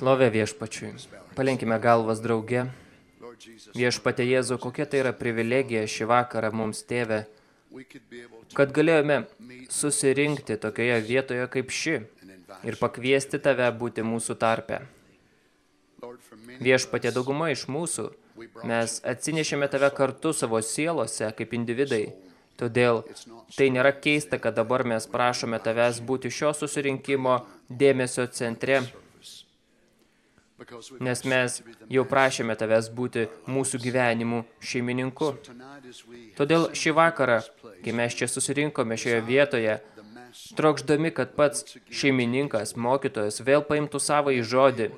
Šlovė viešpačiui. Palenkime galvas drauge. Viešpatė Jėzu, kokia tai yra privilegija šį vakarą mums tėvė, kad galėjome susirinkti tokioje vietoje kaip ši ir pakviesti tave būti mūsų tarpe. Viešpatė dauguma iš mūsų, mes atsinešėme tave kartu savo sielose kaip individai. Todėl tai nėra keista, kad dabar mes prašome tavęs būti šio susirinkimo dėmesio centre nes mes jau prašėme tavęs būti mūsų gyvenimų šeimininku. Todėl šį vakarą, kai mes čia susirinkome šioje vietoje, trokšdami, kad pats šeimininkas, mokytojas vėl paimtų savo į žodį,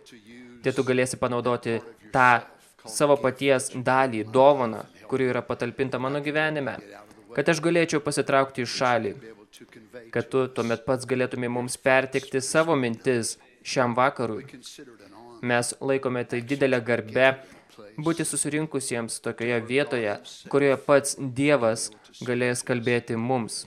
tai tu galėsi panaudoti tą savo paties dalį, dovaną, kuri yra patalpinta mano gyvenime, kad aš galėčiau pasitraukti į šalį, kad tu tuomet pats galėtumai mums pertikti savo mintis šiam vakarui, Mes laikome tai didelę garbę būti susirinkusiems tokioje vietoje, kurioje pats Dievas galės kalbėti mums.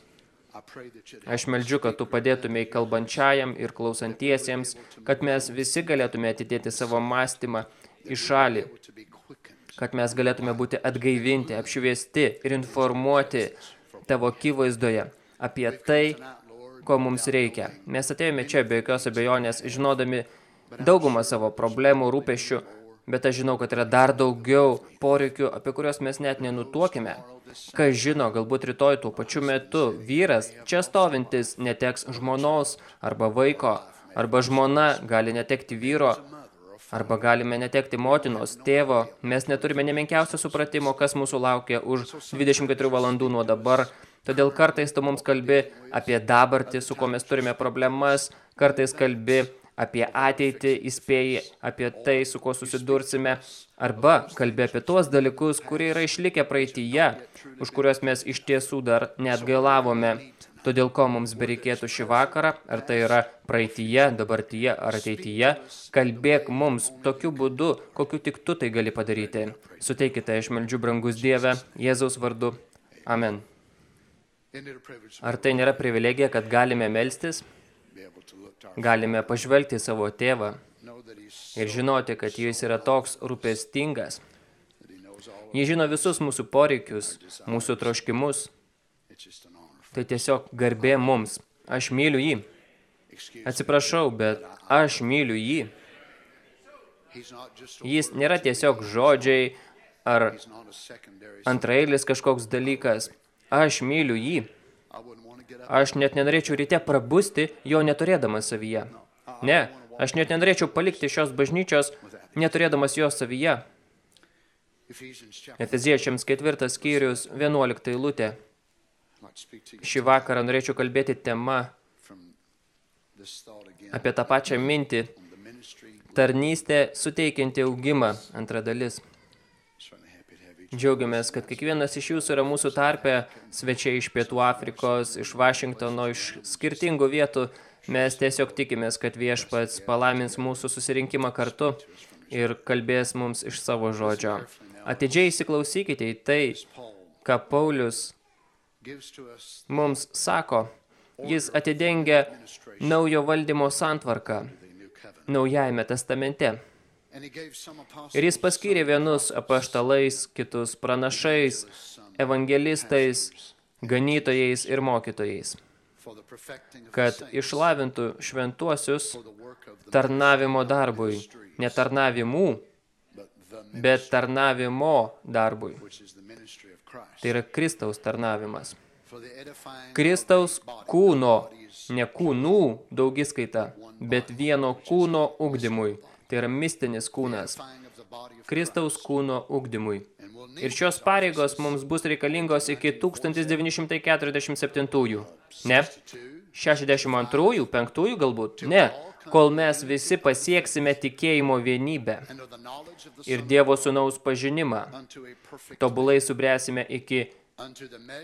Aš meldžiu, kad tu padėtumėj kalbančiajam ir klausantiesiems, kad mes visi galėtume atidėti savo mąstymą į šalį, kad mes galėtume būti atgaivinti, apšviesti ir informuoti tavo akivaizdoje apie tai, ko mums reikia. Mes atėjome čia be jokios abejonės, žinodami, daugumą savo problemų, rūpešių, bet aš žinau, kad yra dar daugiau poreikių, apie kuriuos mes net nenutuokime. Kas žino, galbūt rytoj tuo pačiu metu vyras, čia stovintis, neteks žmonos arba vaiko, arba žmona gali netekti vyro, arba galime netekti motinos, tėvo. Mes neturime nemenkiausio supratimo, kas mūsų laukia už 24 valandų nuo dabar. Todėl kartais tu mums kalbi apie dabartį, su ko mes turime problemas, kartais kalbi apie ateitį, įspėji apie tai, su kuo susidursime, arba kalbė apie tuos dalykus, kurie yra išlikę praeitįje, už kuriuos mes iš tiesų dar neatgailavome. Todėl ko mums bereikėtų šį vakarą, ar tai yra praeityje, dabartyje ar ateityje, kalbėk mums tokiu būdu, kokiu tik tu tai gali padaryti. Suteikite iš meldžių brangus Dieve, Jėzaus vardu. Amen. Ar tai nėra privilegija, kad galime melstis? Galime pažvelgti savo tėvą ir žinoti, kad jis yra toks rūpestingas. Jis žino visus mūsų poreikius, mūsų troškimus. Tai tiesiog garbė mums. Aš myliu jį. Atsiprašau, bet aš myliu jį. Jis nėra tiesiog žodžiai ar antrailis kažkoks dalykas. Aš myliu jį. Aš net nenorėčiau ryte prabusti, jo neturėdamas savyje. Ne, aš net nenorėčiau palikti šios bažnyčios, neturėdamas jo savyje. Efeziečiams ketvirtas skyrius, 11 eilutė. Šį vakarą norėčiau kalbėti tema apie tą pačią mintį, tarnystė suteikianti augimą, antra dalis. Džiaugiamės, kad kiekvienas iš jūsų yra mūsų tarpe, svečiai iš Pietų Afrikos, iš Vašingtono, iš skirtingų vietų. Mes tiesiog tikimės, kad viešpats palamins mūsų susirinkimą kartu ir kalbės mums iš savo žodžio. Atidžiai įsiklausykite į tai, ką Paulius mums sako. Jis atidengia naujo valdymo santvarką naujajame testamente. Ir jis paskyrė vienus apaštalais, kitus pranašais, evangelistais, ganytojais ir mokytojais, kad išlavintų šventuosius tarnavimo darbui, ne tarnavimų, bet tarnavimo darbui. Tai yra Kristaus tarnavimas. Kristaus kūno, ne kūnų daugiskaita, bet vieno kūno ugdymui – tai yra mistinis kūnas, Kristaus kūno ugdymui. Ir šios pareigos mums bus reikalingos iki 1947-ųjų. Ne? 62-ųjų, 5-ųjų galbūt? Ne. Kol mes visi pasieksime tikėjimo vienybę ir Dievo sūnaus pažinimą, tobulai subręsime iki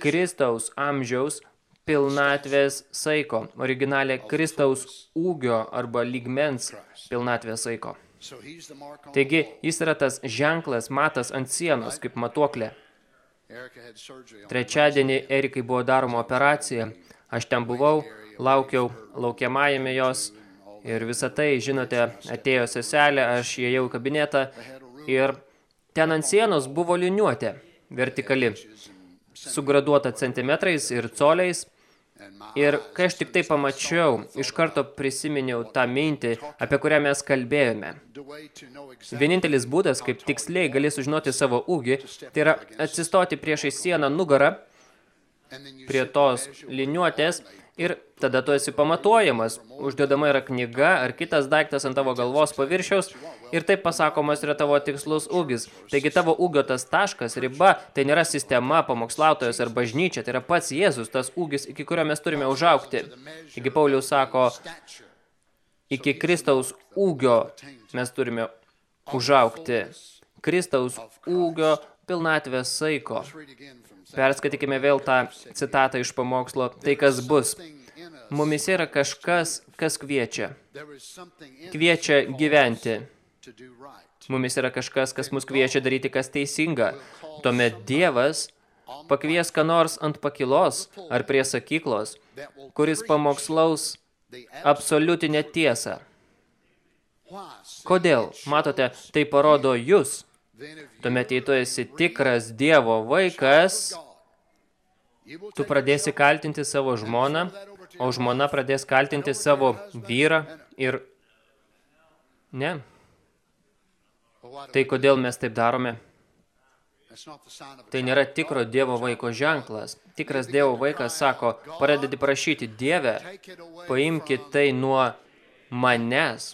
Kristaus amžiaus pilnatvės saiko, originalė Kristaus ūgio arba lygmens pilnatvės saiko. Taigi, jis yra tas ženklas matas ant sienos, kaip matuoklė. Trečiadienį Erikai buvo daroma operacija. Aš ten buvau, laukiau laukiamajame jos Ir visą tai, žinote, atėjo seselė, aš įėjau į kabinetą ir ten ant sienos buvo liniuotė vertikali, sugraduota centimetrais ir coliais. Ir kai aš tik tai pamačiau, iš karto prisiminiau tą mintį, apie kurią mes kalbėjome. Vienintelis būdas, kaip tiksliai gali sužinoti savo ūgį, tai yra atsistoti priešai sieną nugarą prie tos liniuotės ir tada tu esi pamatuojamas. Uždedama yra knyga ar kitas daiktas ant tavo galvos paviršiaus ir taip pasakomas yra tavo tikslus ūgis. Taigi tavo ūgio tas taškas, riba, tai nėra sistema, pamokslautojas ar bažnyčia, tai yra pats Jėzus, tas ūgis, iki kurio mes turime užaukti. Taigi Paulius sako, iki Kristaus ūgio mes turime užaukti. Kristaus ūgio pilnatvės saiko. Perskaitykime vėl tą citatą iš pamokslo. Tai kas bus. Mumis yra kažkas, kas kviečia. Kviečia gyventi. Mumis yra kažkas, kas mus kviečia daryti kas teisinga. Tuomet Dievas pakvies ką nors ant pakilos ar prie sakyklos, kuris pamokslaus absoliutinę tiesą. Kodėl? Matote, tai parodo jūs. Tuomet, jei tu esi tikras Dievo vaikas, tu pradėsi kaltinti savo žmoną, o žmona pradės kaltinti savo vyrą ir... Ne. Tai kodėl mes taip darome? Tai nėra tikro Dievo vaiko ženklas. Tikras Dievo vaikas sako, pradedi prašyti Dievę, paimkit tai nuo manęs.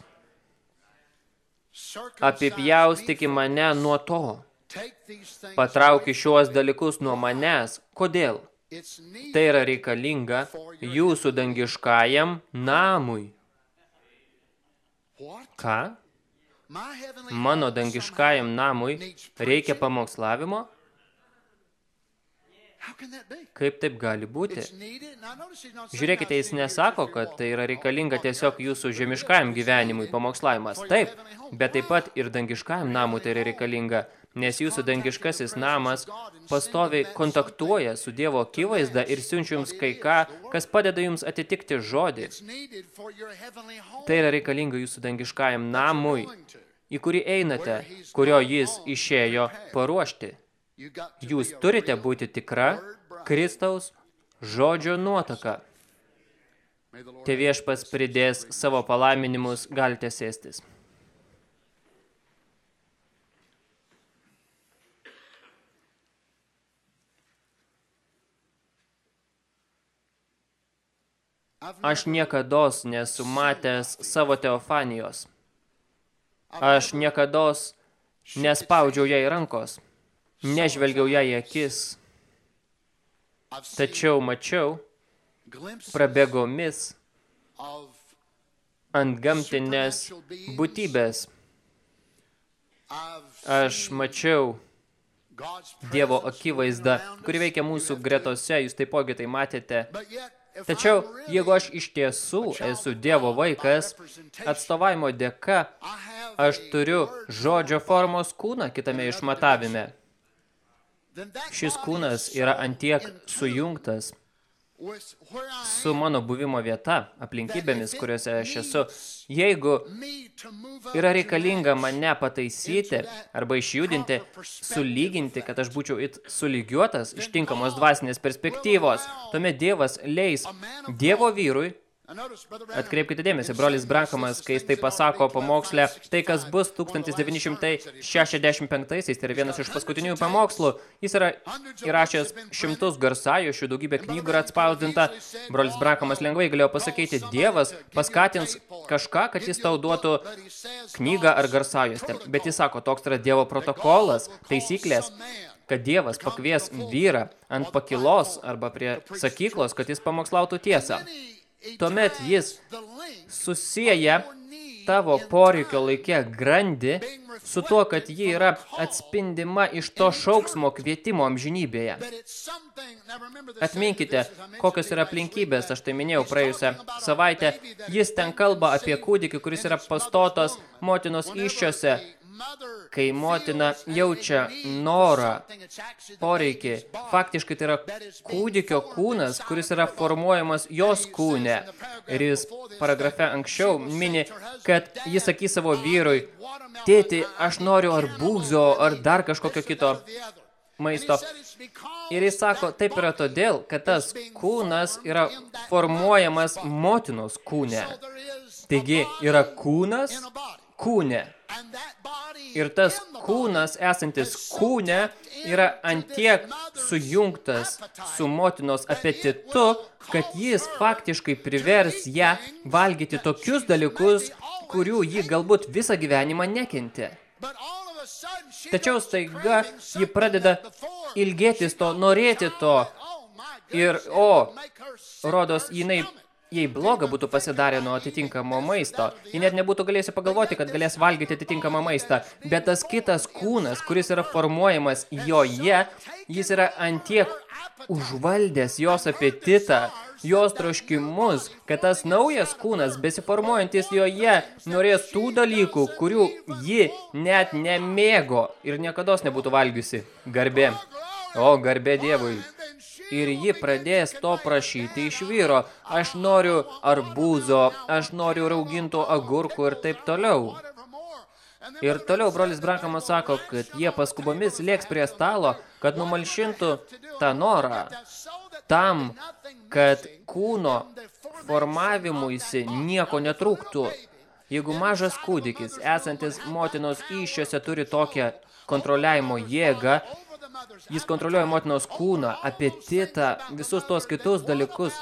Apipjaustyki mane nuo to. Patrauki šiuos dalykus nuo manęs. Kodėl? Tai yra reikalinga jūsų dangiškajam namui. Ką? Mano dangiškajam namui reikia pamokslavimo? Kaip taip gali būti? Žiūrėkite, jis nesako, kad tai yra reikalinga tiesiog jūsų žemiškajam gyvenimui pamokslavimas. Taip, bet taip pat ir dangiškajam namui tai yra reikalinga, nes jūsų dangiškasis namas pastoviai kontaktuoja su Dievo akivaizda ir siunčia jums kai ką, kas padeda jums atitikti žodį. Tai yra reikalinga jūsų dangiškajam namui, į kurį einate, kurio jis išėjo paruošti. Jūs turite būti tikra Kristaus žodžio nuotaka. Te viešpas pridės savo palaiminimus, galite sėstis. Aš niekados nesu matęs savo teofanijos. Aš niekados nespaudžiau jai rankos. Nežvelgiau ją į akis, tačiau mačiau prabėgomis ant gamtinės būtybės. Aš mačiau Dievo akivaizdą, kuri veikia mūsų gretose, jūs taipogi tai matėte. Tačiau, jeigu aš iš tiesų esu Dievo vaikas, atstovavimo dėka, aš turiu žodžio formos kūną kitame išmatavime. Šis kūnas yra antiek sujungtas su mano buvimo vieta, aplinkybėmis, kuriuose aš esu. Jeigu yra reikalinga mane pataisyti arba išjudinti, sulyginti, kad aš būčiau it sulygiuotas iš tinkamos dvasinės perspektyvos, tuomet Dievas leis Dievo vyrui Atkreipkite dėmesį, brolis Brankamas, kai jis tai pasako pamokslę, tai kas bus 1965-aisiais, tai yra vienas iš paskutinių pamokslų, jis yra įrašęs šimtus garsajošių, daugybę knygų yra atspausdinta. Brolis Brankamas lengvai galėjo pasakyti, Dievas paskatins kažką, kad jis tau duotų knygą ar garsajostę. Bet jis sako, toks yra Dievo protokolas, taisyklės kad Dievas pakvies vyrą ant pakilos arba prie sakyklos, kad jis pamokslautų tiesą. Tuomet jis susieja tavo poreikio laikė grandi su tuo, kad ji yra atspindima iš to šauksmo kvietimo amžinybėje. Atminkite, kokios yra aplinkybės, aš tai minėjau praėjusią savaitę, jis ten kalba apie kūdikį, kuris yra pastotos motinos iščiose, kai motina jaučia norą, poreikį, faktiškai tai yra kūdikio kūnas, kuris yra formuojamas jos kūne. Ir jis paragrafe anksčiau mini, kad jis sakys savo vyrui, tėti, aš noriu ar būzo, ar dar kažkokio kito maisto. Ir jis sako, taip yra todėl, kad tas kūnas yra formuojamas motinos kūne. Taigi yra kūnas kūne. Ir tas kūnas esantis kūne yra antiek sujungtas su motinos apetitu, kad jis faktiškai privers ją valgyti tokius dalykus, kurių ji galbūt visą gyvenimą nekentė. Tačiau staiga ji pradeda ilgėtis to, norėti to. Ir, o, rodos, jinai jei bloga būtų pasidarę nuo atitinkamo maisto, ji net nebūtų galėjusi pagalvoti, kad galės valgyti atitinkamą maistą, bet tas kitas kūnas, kuris yra formuojamas joje, jis yra antiek užvaldęs jos apetitą, jos troškimus, kad tas naujas kūnas, besiformuojantis joje, norės tų dalykų, kurių ji net nemėgo ir niekados nebūtų valgiusi. Garbė. O, garbė Dievui ir ji pradės to prašyti iš vyro. Aš noriu arbūzo, aš noriu raugintų agurkų ir taip toliau. Ir toliau brolis Brankamas sako, kad jie paskubomis lieks prie stalo, kad numalšintų tą norą tam, kad kūno formavimuisi nieko netrūktų. Jeigu mažas kūdikis, esantis motinos iššiose, turi tokią kontroliavimo jėgą, Jis kontroliuoja motinos kūną, apetitą, visus tos kitus dalykus.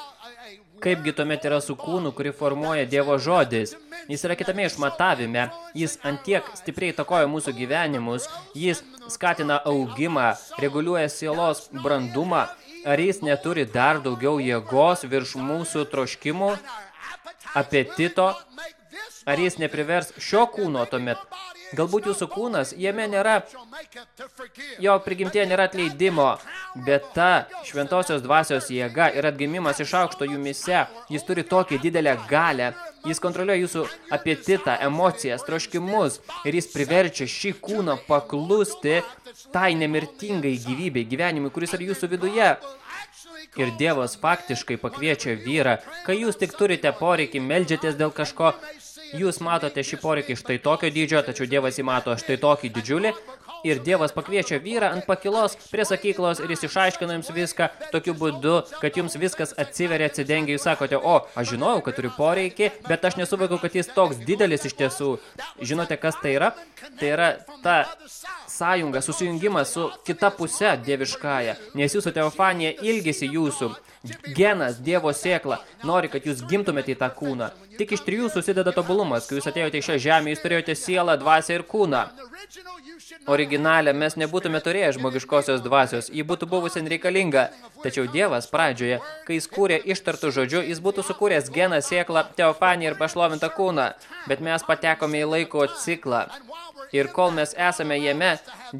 Kaipgi tuomet yra su kūnu, kuri formuoja Dievo žodis. Jis yra kitame išmatavime, jis antiek stipriai takoja mūsų gyvenimus, jis skatina augimą, reguliuoja sielos brandumą, ar jis neturi dar daugiau jėgos virš mūsų troškimų, apetito, ar jis neprivers šio kūno tuomet Galbūt jūsų kūnas, jame nėra, jo prigimtėje nėra atleidimo, bet ta šventosios dvasios jėga ir atgimimas iš aukšto jumise, jis turi tokį didelę galę, jis kontroliuoja jūsų apetitą, emocijas, troškimus ir jis priverčia šį kūną paklusti tai nemirtingai gyvybei, gyvenimui, kuris yra jūsų viduje. Ir Dievas faktiškai pakviečia vyrą, kai jūs tik turite poreikį, meldžiatės dėl kažko, Jūs matote šį poreikį štai tokio dydžio, tačiau Dievas jį mato štai tokį didžiulį. Ir Dievas pakviečia vyrą ant pakilos prie sakyklos ir jis išaiškina jums viską tokiu būdu, kad jums viskas atsiveria, atsidengia. Jūs sakote, o, aš žinojau, kad turiu poreikį, bet aš nesuvokiau, kad jis toks didelis iš tiesų. Žinote, kas tai yra? Tai yra ta sąjunga, susijungimas su kita puse dieviškąja, nes jūsų teofanija ilgisi jūsų. Genas, Dievo sėkla, nori, kad jūs gimtumėte į tą kūną. Tik iš trijų susideda tobulumas. Kai jūs atėjote į šią žemę, jūs turėjote sielą, dvasę ir kūną. Originalę mes nebūtume turėję žmogiškosios dvasios, ji būtų buvusi nereikalinga. Tačiau Dievas pradžioje, kai jis kūrė ištartų žodžiu, jis būtų sukūręs geną, sėklą, teofaniją ir pašlovintą kūną. Bet mes patekome į laiko ciklą. Ir kol mes esame jame,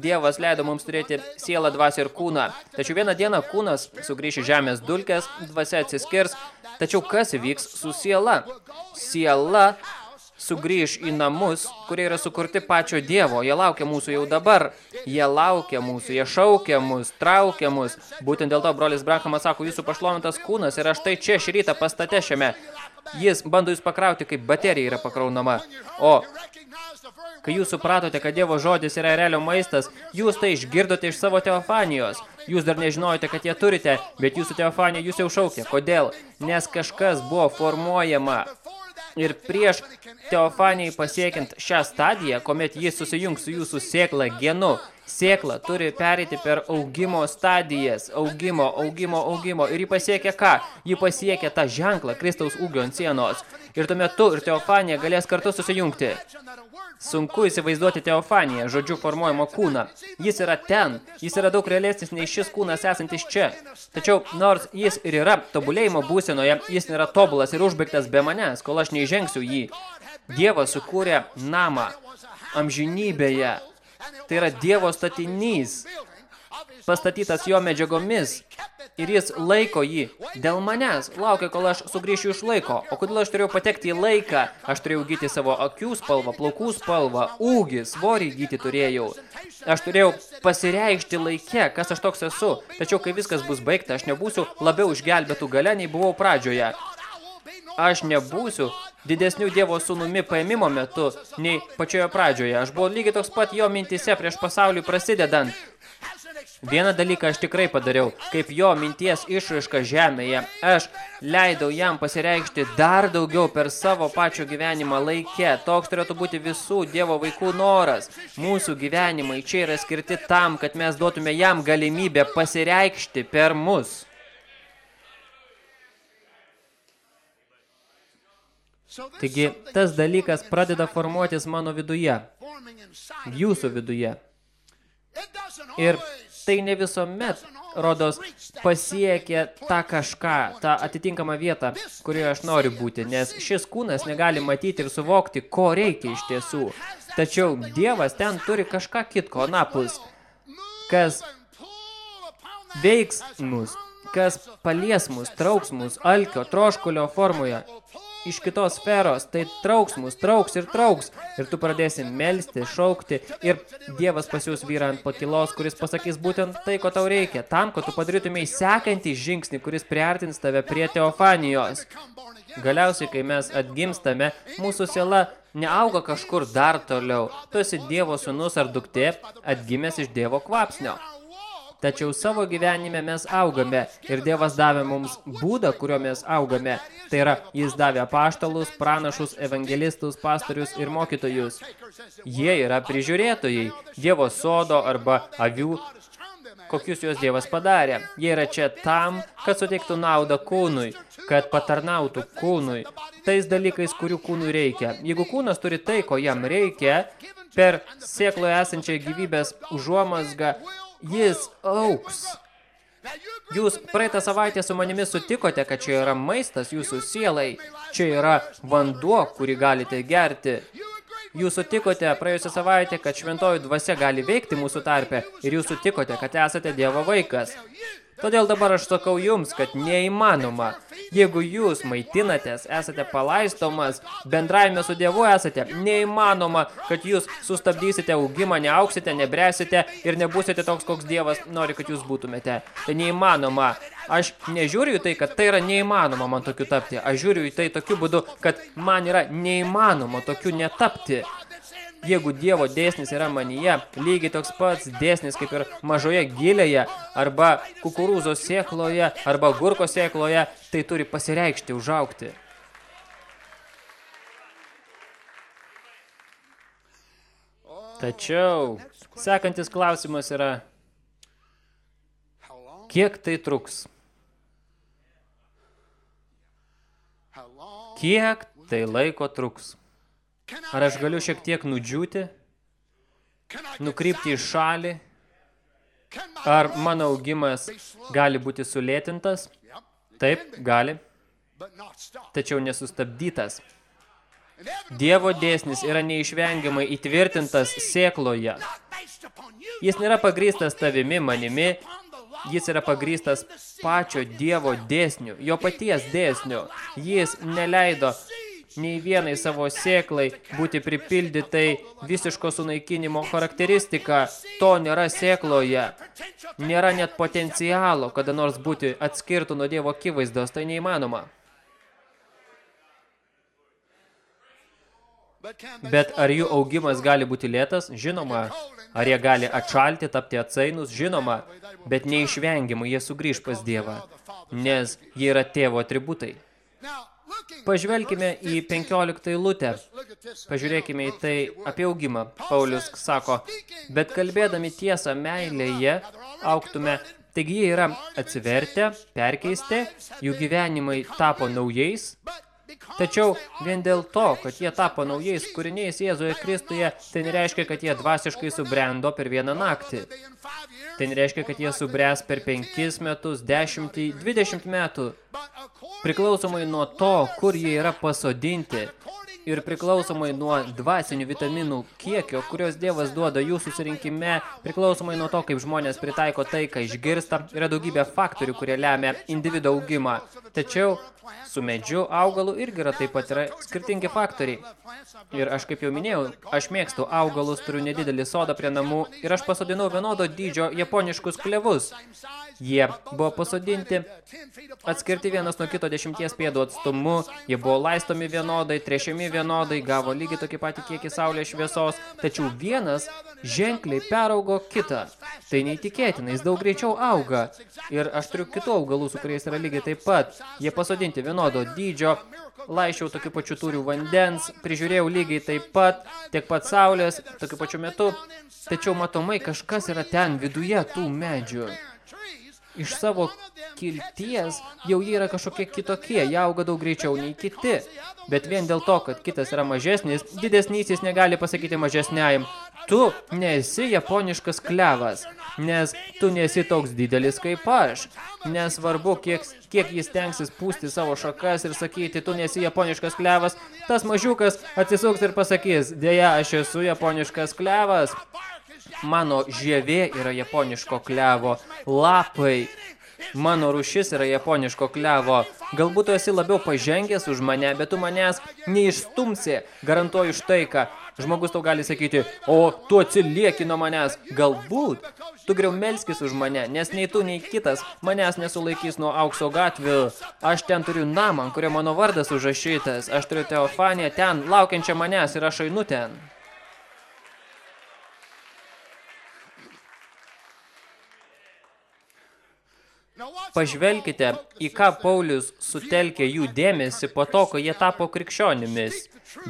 Dievas leido mums turėti sielą, dvasę ir kūną. Tačiau vieną dieną kūnas sugrįš į žemės dulkės, dvasia atsiskirs. Tačiau kas vyks su siela? Siela sugrįž į namus, kurie yra sukurti pačio Dievo. Jie laukia mūsų jau dabar. Jie laukia mūsų, jie šaukia mus, traukia mus. Būtent dėl to brolis Brankamas sako, jūsų pašlovintas kūnas yra štai čia šį rytą pastate šiame. Jis bando jūs pakrauti, kaip baterija yra pakraunama. O kai jūs supratote, kad Dievo žodis yra realio maistas, jūs tai išgirdote iš savo teofanijos. Jūs dar nežinojote, kad jie turite, bet jūsų teofanija jūs jau šaukė. Kodėl? Nes kažkas buvo formuojama. Ir prieš teofanijai pasiekiant šią stadiją, kuomet jis susijungs su jūsų sėkla genu, Sėkla turi pereiti per augimo stadijas, augimo, augimo, augimo. Ir jį pasiekia ką? Jį pasiekia tą ženklą Kristaus ūgio ant sienos. Ir tuomet tu ir Teofanija galės kartu susijungti. Sunku įsivaizduoti Teofaniją, žodžiu formuojamo kūną. Jis yra ten, jis yra daug realesnis nei šis kūnas esantis čia. Tačiau, nors jis ir yra tobulėjimo būsenoje, jis nėra tobulas ir užbaigtas be manęs, kol aš neįžengsiu jį. Dievas sukūrė namą amžinybėje, Tai yra Dievo statinys. pastatytas jo medžiagomis ir jis laiko jį dėl manęs, laukia, kol aš sugrįšiu iš laiko. O kodėl aš turėjau patekti į laiką? Aš turėjau gyti savo akių spalvą, plaukų spalvą, ūgį, svorį gyti turėjau. Aš turėjau pasireikšti laike, kas aš toks esu. Tačiau, kai viskas bus baigta, aš nebūsiu labiau išgelbėtų gale, nei buvau pradžioje. Aš nebūsiu didesnių Dievo sūnumi paėmimo metu, nei pačioje pradžioje. Aš buvau lygiai toks pat jo mintise prieš pasaulį prasidedant. Vieną dalyką aš tikrai padariau, kaip jo minties išraiška žemėje. Aš leidau jam pasireikšti dar daugiau per savo pačio gyvenimą laike. Toks turėtų būti visų Dievo vaikų noras. Mūsų gyvenimai čia yra skirti tam, kad mes duotume jam galimybę pasireikšti per mus. Taigi, tas dalykas pradeda formuotis mano viduje, jūsų viduje. Ir tai ne visuomet, rodos, pasiekia tą kažką, tą atitinkamą vietą, kurioje aš noriu būti, nes šis kūnas negali matyti ir suvokti, ko reikia iš tiesų. Tačiau Dievas ten turi kažką kitko, anapus, kas veiks mus, kas palies mus, trauks mus, alkio, troškulio formoje, iš kitos sferos, tai trauks mus, trauks ir trauks. Ir tu pradėsi melsti, šaukti ir Dievas pasiūs vyrą ant pakilos, kuris pasakys būtent tai, ko tau reikia, tam, kad tu padarytumei sekantį žingsnį, kuris priartins tave prie teofanijos. Galiausiai, kai mes atgimstame, mūsų siela neauga kažkur dar toliau. Tu esi Dievo sūnus ar duktė, atgimęs iš Dievo kvapsnio. Tačiau savo gyvenime mes augame ir Dievas davė mums būdą, kurio mes augame. Tai yra, jis davė paštalus, pranašus, evangelistus, pastorius ir mokytojus. Jie yra prižiūrėtojai, Dievo sodo arba avių, kokius juos Dievas padarė. Jie yra čia tam, kad suteiktų naudą kūnui, kad patarnautų kūnui, tais dalykais, kurių kūnui reikia. Jeigu kūnas turi tai, ko jam reikia, per sėkloje esančią gyvybės užuomasgą, jis auks. Jūs praeitą savaitę su manimi sutikote, kad čia yra maistas jūsų sielai, čia yra vanduo, kurį galite gerti. Jūs sutikote praėjusią savaitę, kad šventoji dvasia gali veikti mūsų tarpe ir jūs sutikote, kad esate Dievo vaikas. Todėl dabar aš sakau jums, kad neįmanoma. Jeigu jūs maitinatės, esate palaistomas, bendraime su Dievu esate, neįmanoma, kad jūs sustabdysite augimą, neauksite, nebresite ir nebūsite toks, koks Dievas nori, kad jūs būtumėte. Tai neįmanoma. Aš nežiūriu į tai, kad tai yra neįmanoma man tokiu tapti. Aš žiūriu į tai tokiu būdu, kad man yra neįmanoma tokiu netapti. Jeigu Dievo dėsnis yra manyje, lygiai toks pats dėsnis kaip ir mažoje gilėje, arba kukurūzo sėkloje, arba gurko sėkloje, tai turi pasireikšti, užaukti. Tačiau, sekantis klausimas yra, kiek tai truks? Kiek tai laiko truks? Ar aš galiu šiek tiek nudžiūti, nukrypti į šalį, ar mano augimas gali būti sulėtintas? Taip, gali, tačiau nesustabdytas. Dievo dėsnis yra neišvengiamai įtvirtintas sėkloje. Jis nėra pagrįstas tavimi, manimi, jis yra pagrįstas pačio Dievo dėsniu, jo paties dėsniu. Jis neleido nei vienai savo sėklai būti pripildytai visiško sunaikinimo charakteristika. To nėra sėkloje. Nėra net potencialo, kada nors būti atskirtų nuo Dievo akivaizdos. Tai neįmanoma. Bet ar jų augimas gali būti lėtas? Žinoma. Ar jie gali atšalti, tapti atsainus? Žinoma. Bet neišvengiamai jie sugrįž pas Dievą, nes jie yra tėvo atributai. Pažvelkime į 15 eilutę. Pažiūrėkime į tai apie augimą. Paulius sako, bet kalbėdami tiesą meilėje, auktume, taigi jie yra atsivertę, perkeisti, jų gyvenimai tapo naujais, Tačiau vien dėl to, kad jie tapo naujais kūriniais Jėzuje Kristuje, tai nereiškia, kad jie dvasiškai subrendo per vieną naktį. Tai nereiškia, kad jie subręs per penkis metus, dešimtį, dvidešimt metų. Priklausomai nuo to, kur jie yra pasodinti. Ir priklausomai nuo dvasinių vitaminų kiekio, kurios Dievas duoda jų susirinkime, priklausomai nuo to, kaip žmonės pritaiko tai, ką išgirsta, yra daugybė faktorių, kurie lemia individo augimą. Tačiau su medžiu, augalu irgi yra taip pat yra skirtingi faktoriai. Ir aš kaip jau minėjau, aš mėgstu augalus, turiu nedidelį sodą prie namų ir aš pasodinau vienodo dydžio japoniškus klevus. Jie buvo pasodinti, atskirti vienas nuo kito dešimties pėdų atstumu, jie buvo laistomi vienodai, trešiami vienodai, gavo lygiai tokį patį kiekį saulės šviesos, tačiau vienas ženkliai peraugo kitą. Tai neįtikėtina, jis daug greičiau auga. Ir aš turiu kitų augalų, su kuriais yra lygiai taip pat. Jie pasodinti vienodo dydžio, laišiau tokiu pačiu turiu vandens, prižiūrėjau lygiai taip pat, tiek pat saulės, tokiu pačiu metu. Tačiau matomai kažkas yra ten viduje tų medžių iš savo kilties jau jie yra kažkokie kitokie, jie auga daug greičiau nei kiti. Bet vien dėl to, kad kitas yra mažesnis, didesnysis negali pasakyti mažesniajam. Tu nesi japoniškas klevas, nes tu nesi toks didelis kaip aš. Nesvarbu, kiek, kiek jis tenksis pūsti savo šakas ir sakyti, tu nesi japoniškas klevas, tas mažiukas atsisuks ir pasakys, dėja, aš esu japoniškas klevas. Mano žievė yra japoniško klevo, lapai. Mano rušis yra japoniško klevo. Galbūt tu esi labiau pažengęs už mane, bet tu manęs neišstumsi, garantuoju štai ką. Žmogus tau gali sakyti, o tu atsilieki nuo manęs. Galbūt tu geriau melskis už mane, nes nei tu, nei kitas manęs nesulaikys nuo aukso gatvių. Aš ten turiu namą, kurio mano vardas užrašytas. Aš turiu Teofaniją ten, laukiančią manęs ir aš einu ten. Pažvelkite, į ką Paulius sutelkė jų dėmesį po to, kai jie tapo krikščionimis.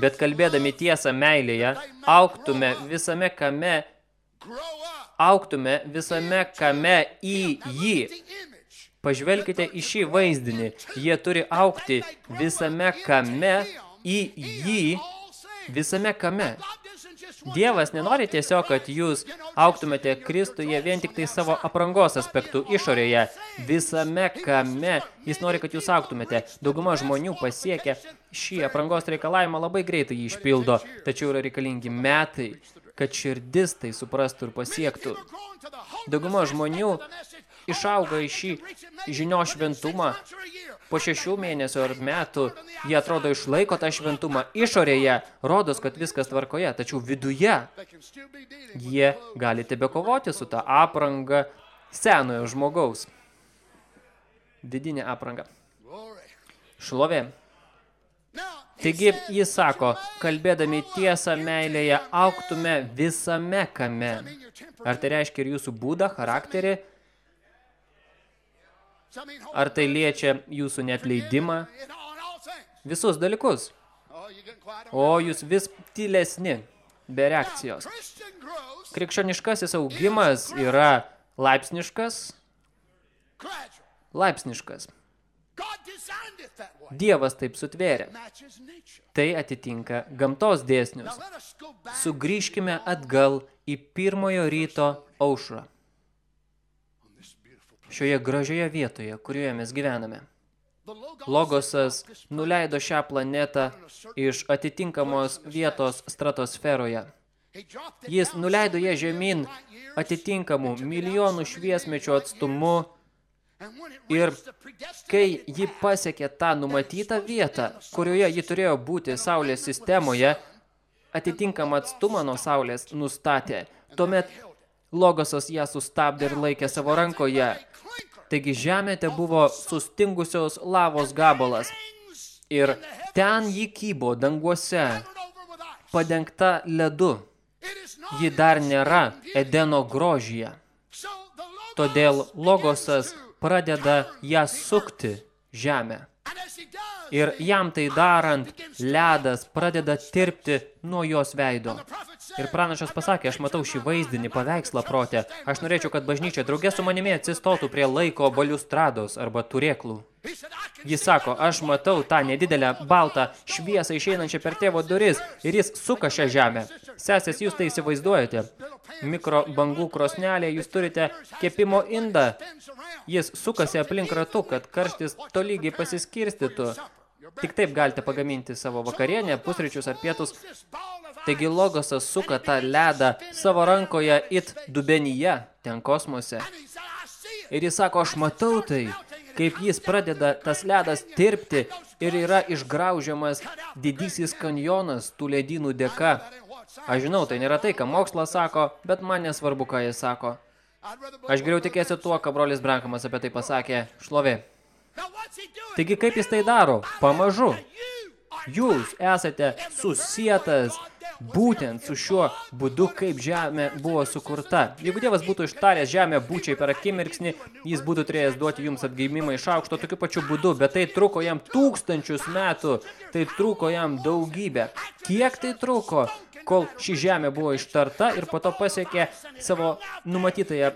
Bet kalbėdami tiesą meilėje, auktume visame kame, auktume visame kame į jį. Pažvelkite į šį vaizdinį. Jie turi aukti visame kame į jį, visame kame. Dievas nenori tiesiog, kad jūs auktumėte Kristuje vien tik tai savo aprangos aspektų išorėje, visame kame. Jis nori, kad jūs auktumėte. Dauguma žmonių pasiekia šį aprangos reikalavimą labai greitai jį išpildo, tačiau yra reikalingi metai, kad širdis tai suprastų ir pasiektų. Dauguma žmonių išauga į šį žinio šventumą po šešių mėnesių ar metų jie atrodo išlaiko tą šventumą išorėje, rodos, kad viskas tvarkoje, tačiau viduje jie gali tebe kovoti su tą apranga senojo žmogaus. Vidinė apranga. Šlovė. Taigi jis sako, kalbėdami tiesą meilėje, auktume visame kame. Ar tai reiškia ir jūsų būdą, charakterį, Ar tai liečia jūsų netleidimą? Visus dalykus. O jūs vis tylesni, be reakcijos. Krikščioniškasis augimas yra laipsniškas, laipsniškas. Dievas taip sutvėrė. Tai atitinka gamtos dėsnius. Sugrįžkime atgal į pirmojo ryto aušrą šioje gražioje vietoje, kurioje mes gyvename. Logosas nuleido šią planetą iš atitinkamos vietos stratosferoje. Jis nuleido ją žemyn atitinkamų milijonų šviesmečių atstumu ir kai ji pasiekė tą numatytą vietą, kurioje ji turėjo būti Saulės sistemoje, atitinkamą atstumą nuo Saulės nustatė. Tuomet Logosas ją sustabdė ir laikė savo rankoje. Taigi žemė te buvo sustingusios lavos gabalas. Ir ten jį kybo danguose, padengta ledu. Ji dar nėra Edeno grožyje. Todėl Logosas pradeda ją sukti žemę. Ir jam tai darant, ledas pradeda tirpti nuo jos veido. Ir pranašas pasakė, aš matau šį vaizdinį paveikslą protę. Aš norėčiau, kad bažnyčia draugė su manimi atsistotų prie laiko baliustrados arba turėklų. Jis sako, aš matau tą nedidelę baltą šviesą išeinančią per tėvo duris ir jis suka šią žemę. Sesės, jūs tai įsivaizduojate. Mikro bangų krosnelė, jūs turite kepimo indą. Jis sukasi aplink ratu, kad karštis tolygiai pasiskirstytų. Tik taip galite pagaminti savo vakarienę, pusryčius ar pietus. Taigi logosas suka tą ledą savo rankoje it dubenyje, ten kosmose. Ir jis sako, aš matau tai, kaip jis pradeda tas ledas tirpti ir yra išgraužiamas didysis kanjonas tų ledynų dėka. Aš žinau, tai nėra tai, ką mokslas sako, bet man nesvarbu, ką jis sako. Aš geriau tikėsiu tuo, ką brolis Brankamas apie tai pasakė. Šlovė. Taigi kaip jis tai daro? Pamažu. Jūs esate susietas būtent su šiuo būdu, kaip žemė buvo sukurta. Jeigu Dievas būtų ištaręs žemę būčiai per akimirksnį, jis būtų turėjęs duoti jums atgaimimą iš aukšto tokiu pačiu būdu, bet tai truko jam tūkstančius metų, tai truko jam daugybę. Kiek tai truko, kol ši žemė buvo ištarta ir po to pasiekė savo numatytąją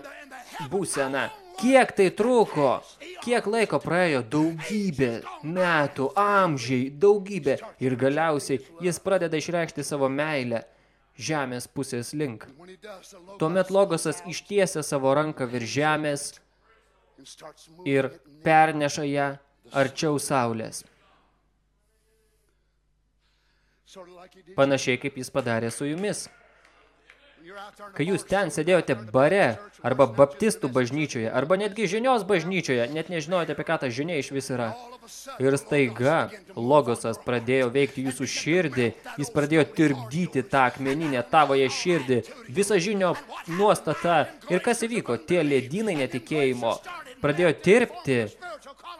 būseną? Kiek tai truko? Kiek laiko praėjo? Daugybė metų, amžiai, daugybė. Ir galiausiai jis pradeda išreikšti savo meilę žemės pusės link. Tuomet logosas ištiesia savo ranką virš žemės ir perneša ją arčiau saulės. Panašiai kaip jis padarė su jumis. Kai jūs ten sėdėjote bare, arba baptistų bažnyčioje, arba netgi žinios bažnyčioje, net nežinojote, apie ką ta žinia iš vis yra. Ir staiga logosas pradėjo veikti jūsų širdį, jis pradėjo tirpdyti tą akmeninę tavoje širdį, visą žinio nuostata. Ir kas įvyko? Tie ledynai netikėjimo pradėjo tirpti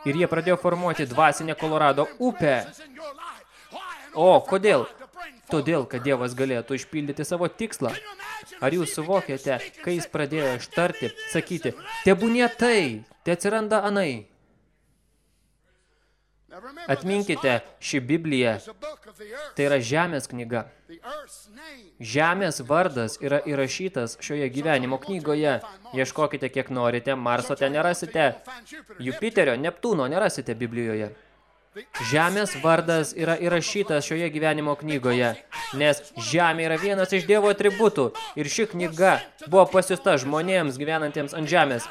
ir jie pradėjo formuoti dvasinę Kolorado upę. O, kodėl? Todėl, kad Dievas galėtų išpildyti savo tikslą. Ar jūs suvokėte, kai jis pradėjo ištarti, sakyti, tebūnie tai, te atsiranda anai. Atminkite, ši Biblija, tai yra žemės knyga. Žemės vardas yra įrašytas šioje gyvenimo knygoje. Ieškokite, kiek norite, Marso ten nerasite. Jupiterio, Neptūno nerasite Biblijoje. Žemės vardas yra įrašytas šioje gyvenimo knygoje, nes žemė yra vienas iš Dievo atributų ir ši knyga buvo pasiusta žmonėms gyvenantiems ant žemės.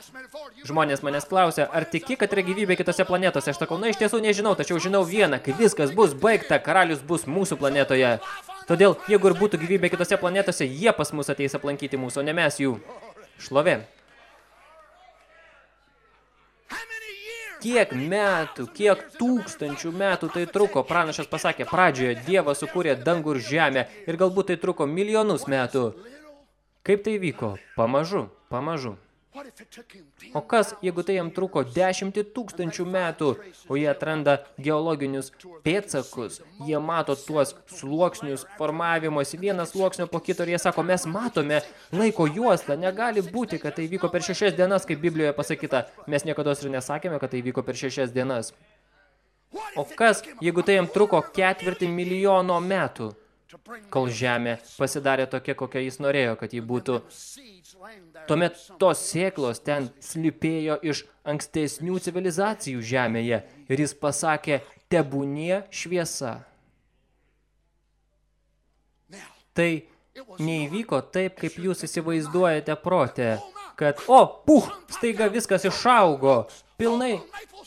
Žmonės manęs klausia, ar tiki, kad yra gyvybė kitose planetose? Aš sakau, na iš tiesų nežinau, tačiau žinau vieną, kai viskas bus baigta, karalius bus mūsų planetoje. Todėl, jeigu ir būtų gyvybė kitose planetose, jie pas mus ateis aplankyti mūsų, o ne mes jų. Šlovė. Kiek metų, kiek tūkstančių metų tai truko, pranašas pasakė, pradžioje Dievas sukūrė dangų ir žemę ir galbūt tai truko milijonus metų. Kaip tai vyko? Pamažu, pamažu. O kas, jeigu tai jam truko dešimtį tūkstančių metų, o jie atranda geologinius pėtsakus, jie mato tuos sluoksnius formavimosi vieną sluoksnio po kito ir jie sako, mes matome laiko juostą, negali būti, kad tai vyko per šešias dienas, kaip Biblijoje pasakyta, mes niekada ir nesakėme, kad tai vyko per šešias dienas. O kas, jeigu tai jam truko ketvirtį milijono metų, kol žemė pasidarė tokia, kokia jis norėjo, kad jį būtų Tuomet tos sėklos ten slipėjo iš ankstesnių civilizacijų žemėje ir jis pasakė, tebūnie šviesa. Tai neįvyko taip, kaip jūs įsivaizduojate protė, kad, o, puh, staiga viskas išaugo, pilnai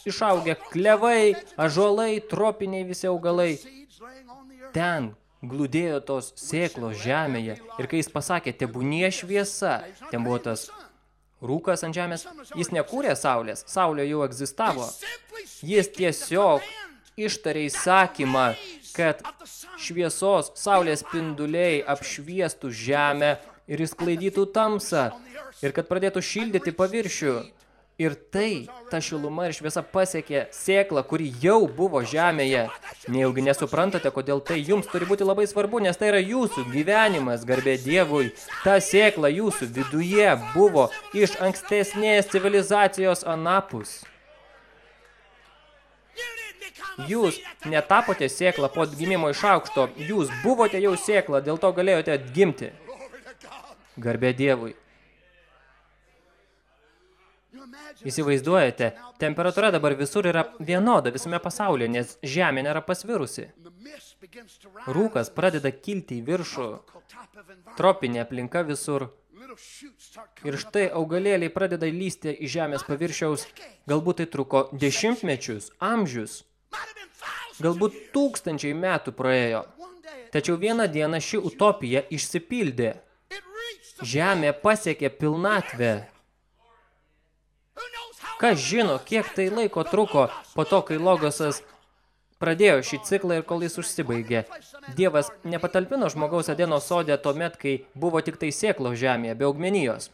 išaugę klevai, ažuolai, tropiniai visi augalai. Ten, glūdėjo tos sėklos žemėje. Ir kai jis pasakė, tebūnie šviesa, ten buvo tas rūkas ant žemės, jis nekūrė saulės, saulė jau egzistavo. Jis tiesiog ištarė įsakymą, kad šviesos saulės spinduliai apšviestų žemę ir įsklaidytų tamsą ir kad pradėtų šildyti paviršių. Ir tai, ta šiluma ir šviesa pasiekė sėklą, kuri jau buvo žemėje. Neilgi nesuprantate, kodėl tai jums turi būti labai svarbu, nes tai yra jūsų gyvenimas, garbė Dievui. Ta sėkla jūsų viduje buvo iš ankstesnės civilizacijos anapus. Jūs netapote sėklą po atgimimo iš aukšto, jūs buvote jau sėkla, dėl to galėjote atgimti. Garbė Dievui. Įsivaizduojate, temperatūra dabar visur yra vienoda visame pasaulyje, nes žemė nėra pasvirusi. Rūkas pradeda kilti į viršų, tropinė aplinka visur. Ir štai augalėliai pradeda lysti į žemės paviršiaus, galbūt tai truko dešimtmečius, amžius. Galbūt tūkstančiai metų praėjo. Tačiau vieną dieną ši utopija išsipildė. Žemė pasiekė pilnatvę. Kas žino, kiek tai laiko truko po to, kai Logosas pradėjo šį ciklą ir kol jis užsibaigė. Dievas nepatalpino žmogaus Adeno sodė tuomet, kai buvo tik tai sėklo žemėje, be augmenijos.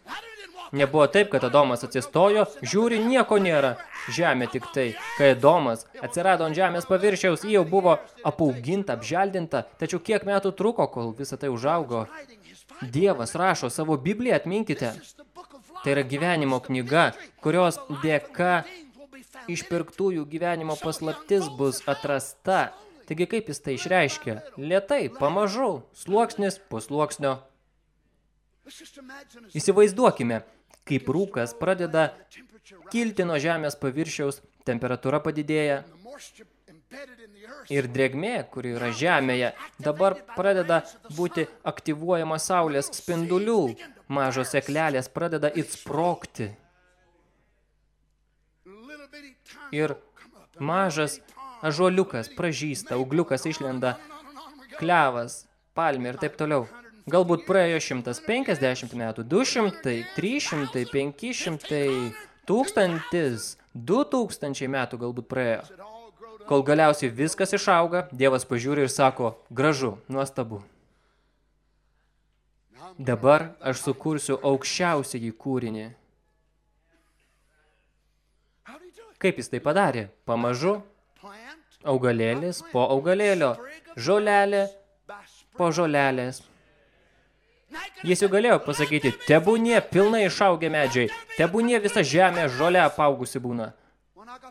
Nebuvo taip, kad Adomas atsistojo, žiūri, nieko nėra. Žemė tik tai. Kai Adomas atsirado ant žemės paviršiaus, jį jau buvo apauginta, apželdinta, tačiau kiek metų truko, kol visą tai užaugo. Dievas rašo savo Bibliją, atminkite. Tai yra gyvenimo knyga, kurios dėka išpirktųjų gyvenimo paslaptis bus atrasta. Taigi kaip jis tai išreiškia? Lietai, pamažu, sluoksnis po sluoksnio. Įsivaizduokime, kaip rūkas pradeda kilti nuo žemės paviršiaus, temperatūra padidėja ir drėgmė, kuri yra žemėje, dabar pradeda būti aktyvuojama saulės spindulių. Mažos eklelės pradeda įsprokti ir mažas ažuoliukas pražįsta, augliukas išlenda, klevas, palmė ir taip toliau. Galbūt praėjo 150 metų, 200, 300, 500, tūkstantis, 2000 metų galbūt praėjo. Kol galiausiai viskas išauga, Dievas pažiūri ir sako, gražu, nuostabu. Dabar aš sukursiu aukščiausiai kūrinį. Kaip jis tai padarė? Pamažu, augalėlis po augalėlio, žolelė po žolelės. Jis jau galėjo pasakyti, tebūnie pilnai išaugę medžiai, tebūnie visa žemė žolė apaugusi būna.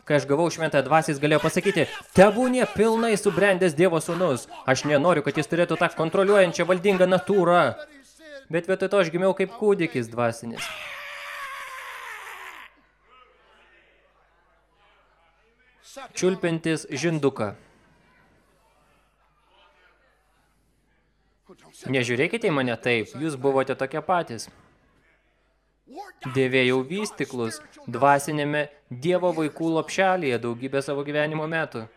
Kai aš gavau šventą dvasį, jis galėjo pasakyti, tebūnie pilnai subrendęs Dievo sūnus. Aš nenoriu, kad jis turėtų tą kontroliuojančią valdingą natūrą. Bet vietoj to aš gimiau kaip kūdikis dvasinis. čiulpiantis žinduką. Nežiūrėkite į mane taip, jūs buvote tokie patys. Dėvėjau vystiklus dvasinėme Dievo vaikų lopšelėje daugybę savo gyvenimo metų.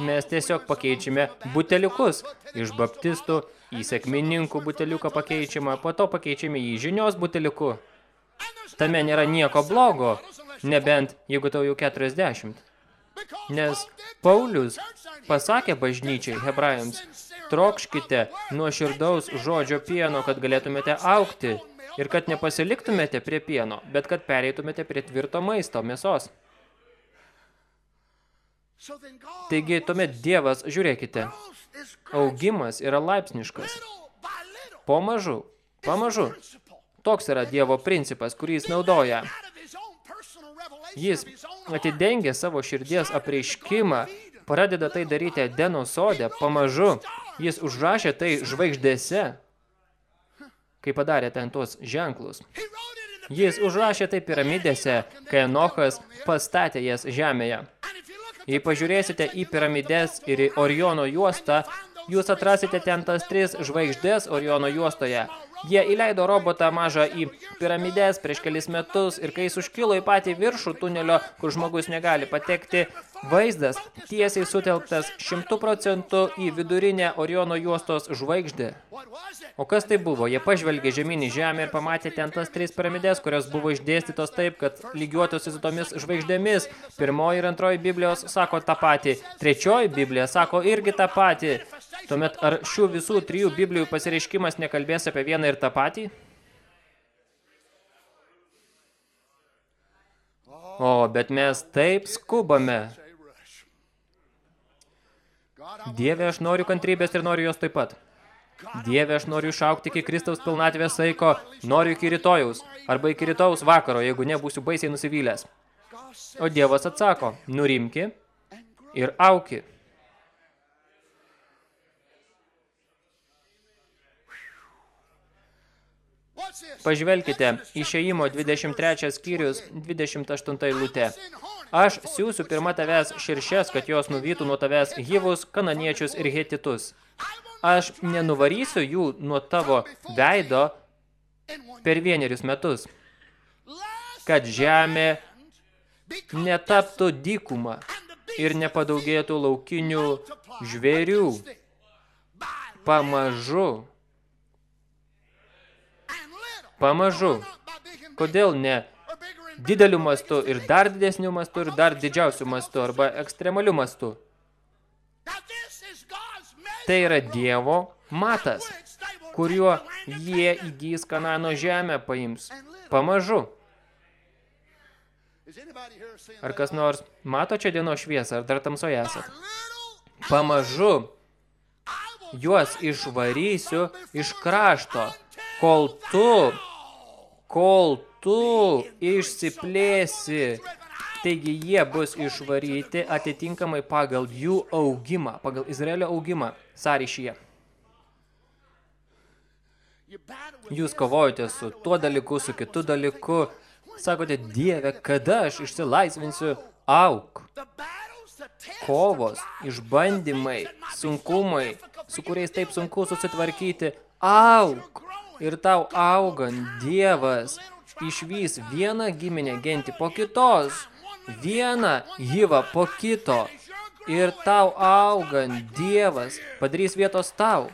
Mes tiesiog pakeičiame buteliukus iš baptistų į sekmininkų buteliuką pakeičiamą, po to pakeičiame į žinios buteliuku. Tame nėra nieko blogo, nebent jeigu tau jau 40. Nes Paulius pasakė bažnyčiai, hebrajams, trokškite nuo širdaus žodžio pieno, kad galėtumėte aukti ir kad nepasiliktumėte prie pieno, bet kad pereitumėte prie tvirto maisto, mėsos. Taigi, tuomet Dievas, žiūrėkite, augimas yra laipsniškas. Pomažu, pamažu. Toks yra Dievo principas, kurį jis naudoja. Jis atidengia savo širdies apreiškimą, pradeda tai daryti Edeno sode, pamažu. Jis užrašė tai žvaigždėse, kai padarė ten tuos ženklus. Jis užrašė tai piramidėse, kai Enochas pastatė jas žemėje. Jei pažiūrėsite į piramidės ir į Oriono juostą, jūs atrasite ten tas tris žvaigždės Oriono juostoje. Jie įleido robotą mažą į piramidės prieš kelis metus ir kai jis užkilo į patį viršų tunelio, kur žmogus negali patekti, vaizdas tiesiai sutelktas šimtų procentų į vidurinę Oriono juostos žvaigždę. O kas tai buvo? Jie pažvelgė žemyn į žemę ir pamatė ten tas tris piramidės, kurios buvo išdėstytos taip, kad lygiuotųsi su tomis žvaigždėmis. Pirmoji ir antroji Biblijos sako tą patį. Trečioji Biblija sako irgi tą patį. Tuomet ar šių visų trijų Biblijų pasireiškimas nekalbės apie vieną ir tą patį? O, bet mes taip skubame. Dieve, aš noriu kantrybės ir noriu jos taip pat. Dieve, aš noriu išaukti iki Kristaus pilnatvės saiko, noriu iki rytojaus, arba iki rytojaus vakaro, jeigu nebūsiu baisiai nusivylęs. O Dievas atsako, nurimki ir auki. Pažvelkite, išėjimo 23 skyrius 28 eilutė. Aš siūsiu pirma tavęs širšes, kad jos nuvytų nuo tavęs gyvus, kananiečius ir hetitus. Aš nenuvarysiu jų nuo tavo veido per vienerius metus, kad žemė netaptų dykuma ir nepadaugėtų laukinių žvėrių. Pamažu, pamažu. Kodėl ne dideliu mastu ir dar didesniu mastu ir dar didžiausiu mastu arba ekstremaliu mastu? Tai yra Dievo matas, kuriuo jie įgys Kanano žemę paims. Pamažu. Ar kas nors mato čia dienos šviesą, ar dar tamsoje esat? Pamažu juos išvarysiu iš krašto, kol tu, kol tu išsiplėsi. Taigi jie bus išvaryti atitinkamai pagal jų augimą, pagal Izraelio augimą sąryšyje. Jūs kovojate su tuo dalyku, su kitu dalyku. Sakote, Dieve, kada aš išsilaisvinsiu auk? Kovos, išbandymai, sunkumai, su kuriais taip sunku susitvarkyti, auk. Ir tau augant Dievas išvys vieną giminę gentį po kitos, vieną gyvą po kito. Ir tau augant Dievas padarys vietos tau.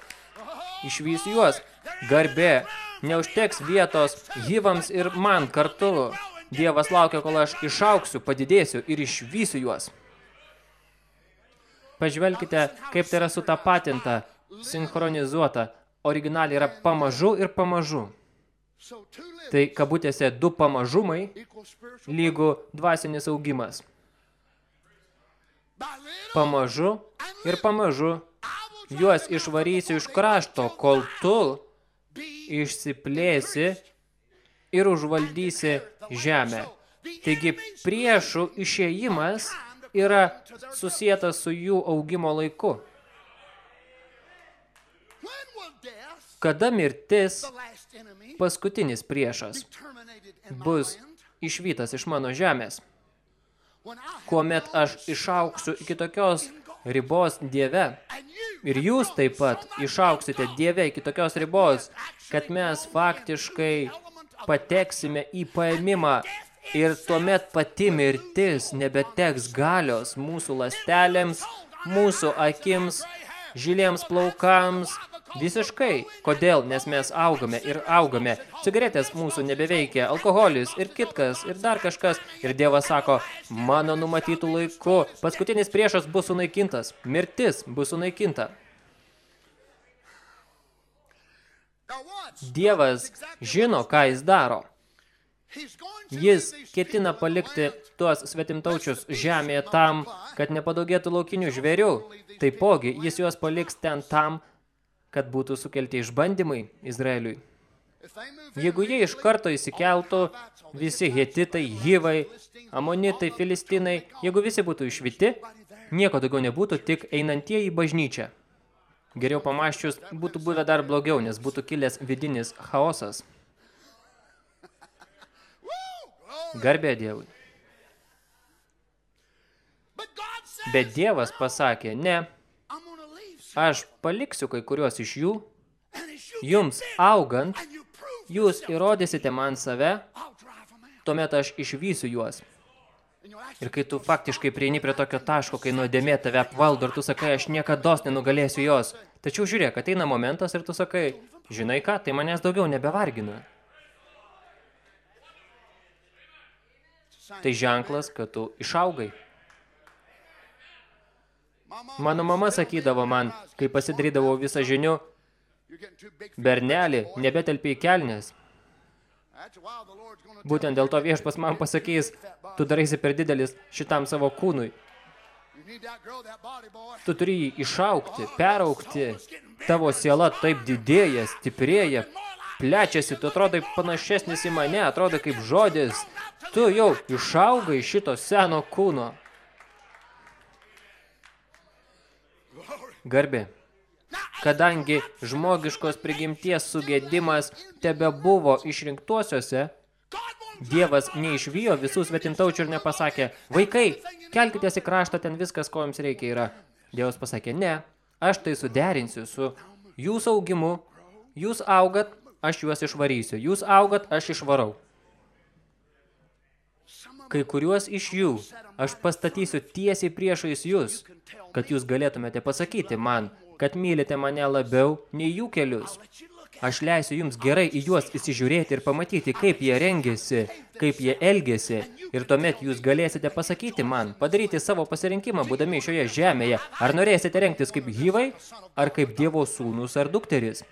Išvys juos. Garbė. Neužteks vietos gyvams ir man kartu. Dievas laukia, kol aš išauksiu, padidėsiu ir išvysiu juos. Pažvelkite, kaip tai yra sutapatinta, sinchronizuota. Originaliai yra pamažu ir pamažu. Tai kabutėse du pamažumai lygų dvasinis augimas. Pamažu ir pamažu juos išvarysiu iš krašto, kol tu išsiplėsi ir užvaldysi žemę. Taigi priešų išėjimas yra susijęs su jų augimo laiku. Kada mirtis, paskutinis priešas, bus išvytas iš mano žemės, kuomet aš išauksiu iki tokios ribos Dieve, ir jūs taip pat išauksite Dieve iki tokios ribos, kad mes faktiškai pateksime į paėmimą ir tuomet pati mirtis nebeteks galios mūsų lastelėms, mūsų akims, žiliems plaukams, Visiškai. Kodėl? Nes mes augame ir augame. Cigaretės mūsų nebeveikia, alkoholis ir kitkas ir dar kažkas. Ir Dievas sako, mano numatytų laiku, paskutinis priešas bus sunaikintas. Mirtis bus sunaikinta. Dievas žino, ką jis daro. Jis ketina palikti tuos svetimtaučius žemėje tam, kad nepadaugėtų laukinių žvėrių. Taipogi, jis juos paliks ten tam, kad būtų sukelti išbandymai Izraeliui. Jeigu jie iš karto įsikeltų, visi hetitai, hivai, amonitai, filistinai, jeigu visi būtų išviti, nieko daugiau nebūtų, tik einantieji į bažnyčią. Geriau pamaščius būtų buvę dar blogiau, nes būtų kilęs vidinis chaosas. Garbė Dievui. Bet Dievas pasakė, ne, Aš paliksiu kai kuriuos iš jų, jums augant, jūs įrodysite man save, tuomet aš išvysiu juos. Ir kai tu faktiškai prieini prie tokio taško, kai nuodėmė tave apvaldo ir tu sakai, aš niekados nenugalėsiu jos. Tačiau žiūrėk, ateina momentas ir tu sakai, žinai ką, tai manęs daugiau nebevargina. Tai ženklas, kad tu išaugai. Mano mama sakydavo man, kai pasidarydavau visą žinių, bernelį, nebetelpi į kelnes. Būtent dėl to viešpas man pasakys, tu daraisi per didelis šitam savo kūnui. Tu turi jį išaukti, peraukti. Tavo siela taip didėja, stiprėja, plečiasi, tu atrodai panašesnis į mane, atrodo kaip žodis. Tu jau išaugai šito seno kūno. Garbė. Kadangi žmogiškos prigimties sugėdimas tebe buvo išrinktuosiuose, Dievas neišvijo visų svetimtaučių ir nepasakė, vaikai, kelkitės į kraštą, ten viskas, ko jums reikia yra. Dievas pasakė, ne, aš tai suderinsiu su jūsų augimu, jūs augat, aš juos išvarysiu, jūs augat, aš išvarau. Kai kuriuos iš jų aš pastatysiu tiesiai priešais jūs, kad jūs galėtumėte pasakyti man, kad mylite mane labiau nei jų kelius. Aš leisiu jums gerai į juos įsižiūrėti ir pamatyti, kaip jie rengėsi, kaip jie elgėsi. Ir tuomet jūs galėsite pasakyti man, padaryti savo pasirinkimą, būdami šioje žemėje. Ar norėsite rengtis kaip gyvai, ar kaip Dievo sūnus ar dukteris.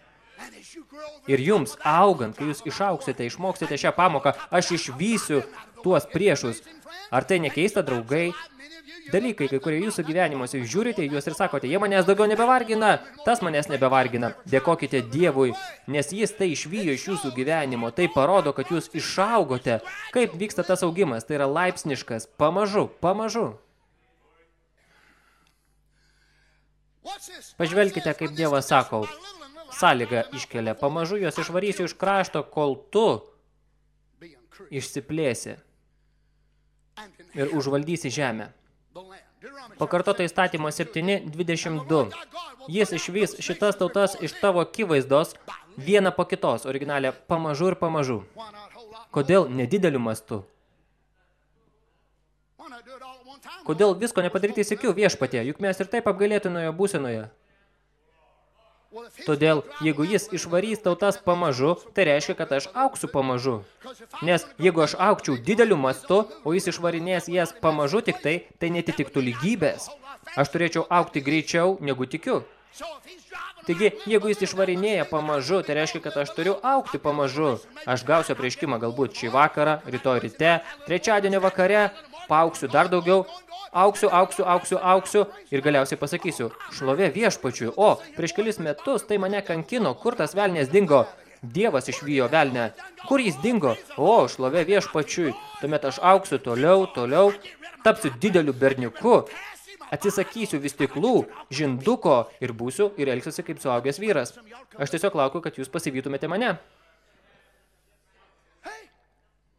Ir jums, augant, kai jūs išauksite, išmoksite šią pamoką, aš išvysiu tuos priešus. Ar tai nekeista, draugai? dalykai, kai kurie jūsų gyvenimuose, jūs žiūrite juos ir sakote, jie manęs daugiau nebevargina, tas manęs nebevargina. Dėkokite Dievui, nes jis tai išvijo iš jūsų gyvenimo, tai parodo, kad jūs išaugote. Kaip vyksta tas augimas, tai yra laipsniškas, pamažu, pamažu. Pažvelkite, kaip Dievas sako, sąlyga iškelia, pamažu juos išvarysiu iš krašto, kol tu išsiplėsi ir užvaldysi žemę. Pakartoto įstatymo 7.22. Jis išvys šitas tautas iš tavo akivaizdos vieną po kitos, originalė, pamažu ir pamažu. Kodėl nedideliu mastu? Kodėl visko nepadaryti įsikiu viešpatė, juk mes ir taip apgailėtinojo būsenoje. Todėl, jeigu jis išvarys tautas pamažu, tai reiškia, kad aš auksiu pamažu. Nes jeigu aš aukčiau dideliu mastu, o jis išvarinės jas pamažu tik tai, tai netitiktų lygybės. Aš turėčiau aukti greičiau, negu tikiu. Taigi, jeigu jis išvarinėja pamažu, tai reiškia, kad aš turiu aukti pamažu. Aš gausiu prieškimą galbūt šį vakarą, rytoj ryte, trečiadienio vakare, paauksiu dar daugiau, auksiu, auksiu, auksiu, auksiu ir galiausiai pasakysiu, šlovė viešpačiui, o prieš kelis metus tai mane kankino, kur tas velnės dingo, Dievas išvijo velnę. Kur jis dingo? O, šlovė viešpačiui. Tuomet aš auksiu toliau, toliau, tapsiu dideliu berniuku, atsisakysiu vis tiklų, žinduko ir būsiu ir elgsiuosi kaip suaugęs vyras. Aš tiesiog laukiu, kad jūs pasivytumėte mane.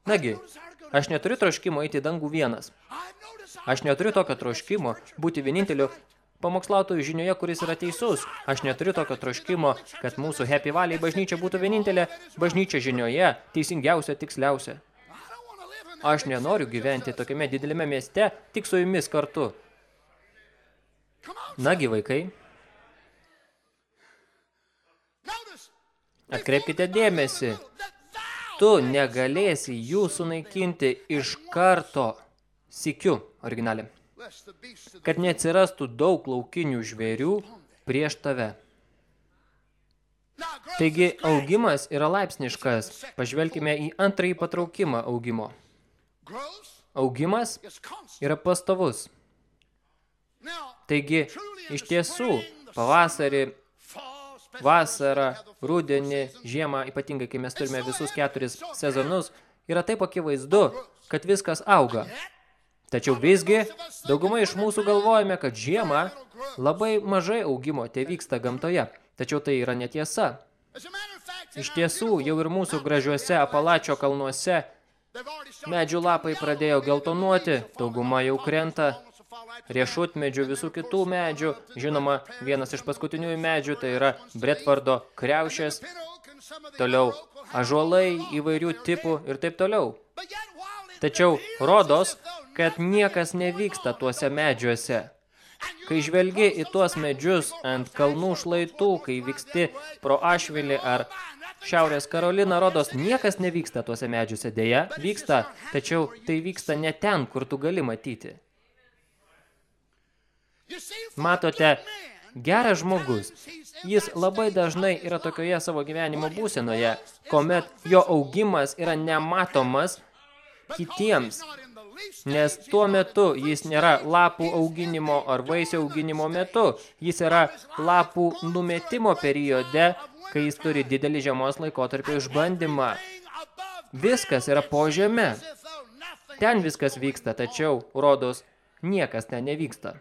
Nagi, aš neturiu troškimo eiti dangų vienas. Aš neturiu tokio troškimo būti vieninteliu pamokslautojų žinioje, kuris yra teisus. Aš neturiu tokio troškimo, kad mūsų Happy Valley bažnyčia būtų vienintelė bažnyčia žinioje, teisingiausia, tiksliausia. Aš nenoriu gyventi tokiame didelėme mieste tik su jumis kartu. Nagi, vaikai. Atkreipkite dėmesį. Tu negalėsi jų sunaikinti iš karto. Sikiu, originalė. Kad neatsirastų daug laukinių žvėrių prieš tave. Taigi, augimas yra laipsniškas. Pažvelkime į antrąjį patraukimą augimo. Augimas yra pastovus. Taigi, iš tiesų, pavasarį, vasarą, rudenį, žiemą, ypatingai kai mes turime visus keturis sezonus, yra taip akivaizdu, kad viskas auga. Tačiau visgi, dauguma iš mūsų galvojame, kad žiemą labai mažai augimo te vyksta gamtoje. Tačiau tai yra netiesa. Iš tiesų, jau ir mūsų gražiuose Apalačio kalnuose medžių lapai pradėjo geltonuoti, dauguma jau krenta, riešutmedžių, visų kitų medžių. Žinoma, vienas iš paskutiniųjų medžių tai yra Bretvardo kriaušės, toliau ažuolai įvairių tipų ir taip toliau. Tačiau rodos, kad niekas nevyksta tuose medžiuose. Kai žvelgi į tuos medžius ant kalnų šlaitų, kai vyksti pro Ašvilį ar Šiaurės Karolina, rodos, niekas nevyksta tuose medžiuose. Deja, vyksta, tačiau tai vyksta ne ten, kur tu gali matyti. Matote, geras žmogus, jis labai dažnai yra tokioje savo gyvenimo būsenoje, kuomet jo augimas yra nematomas kitiems, nes tuo metu jis nėra lapų auginimo ar vaisių auginimo metu, jis yra lapų numetimo periode, kai jis turi didelį žiemos laikotarpio išbandymą. Viskas yra po žeme. Ten viskas vyksta, tačiau, rodos, niekas ten nevyksta.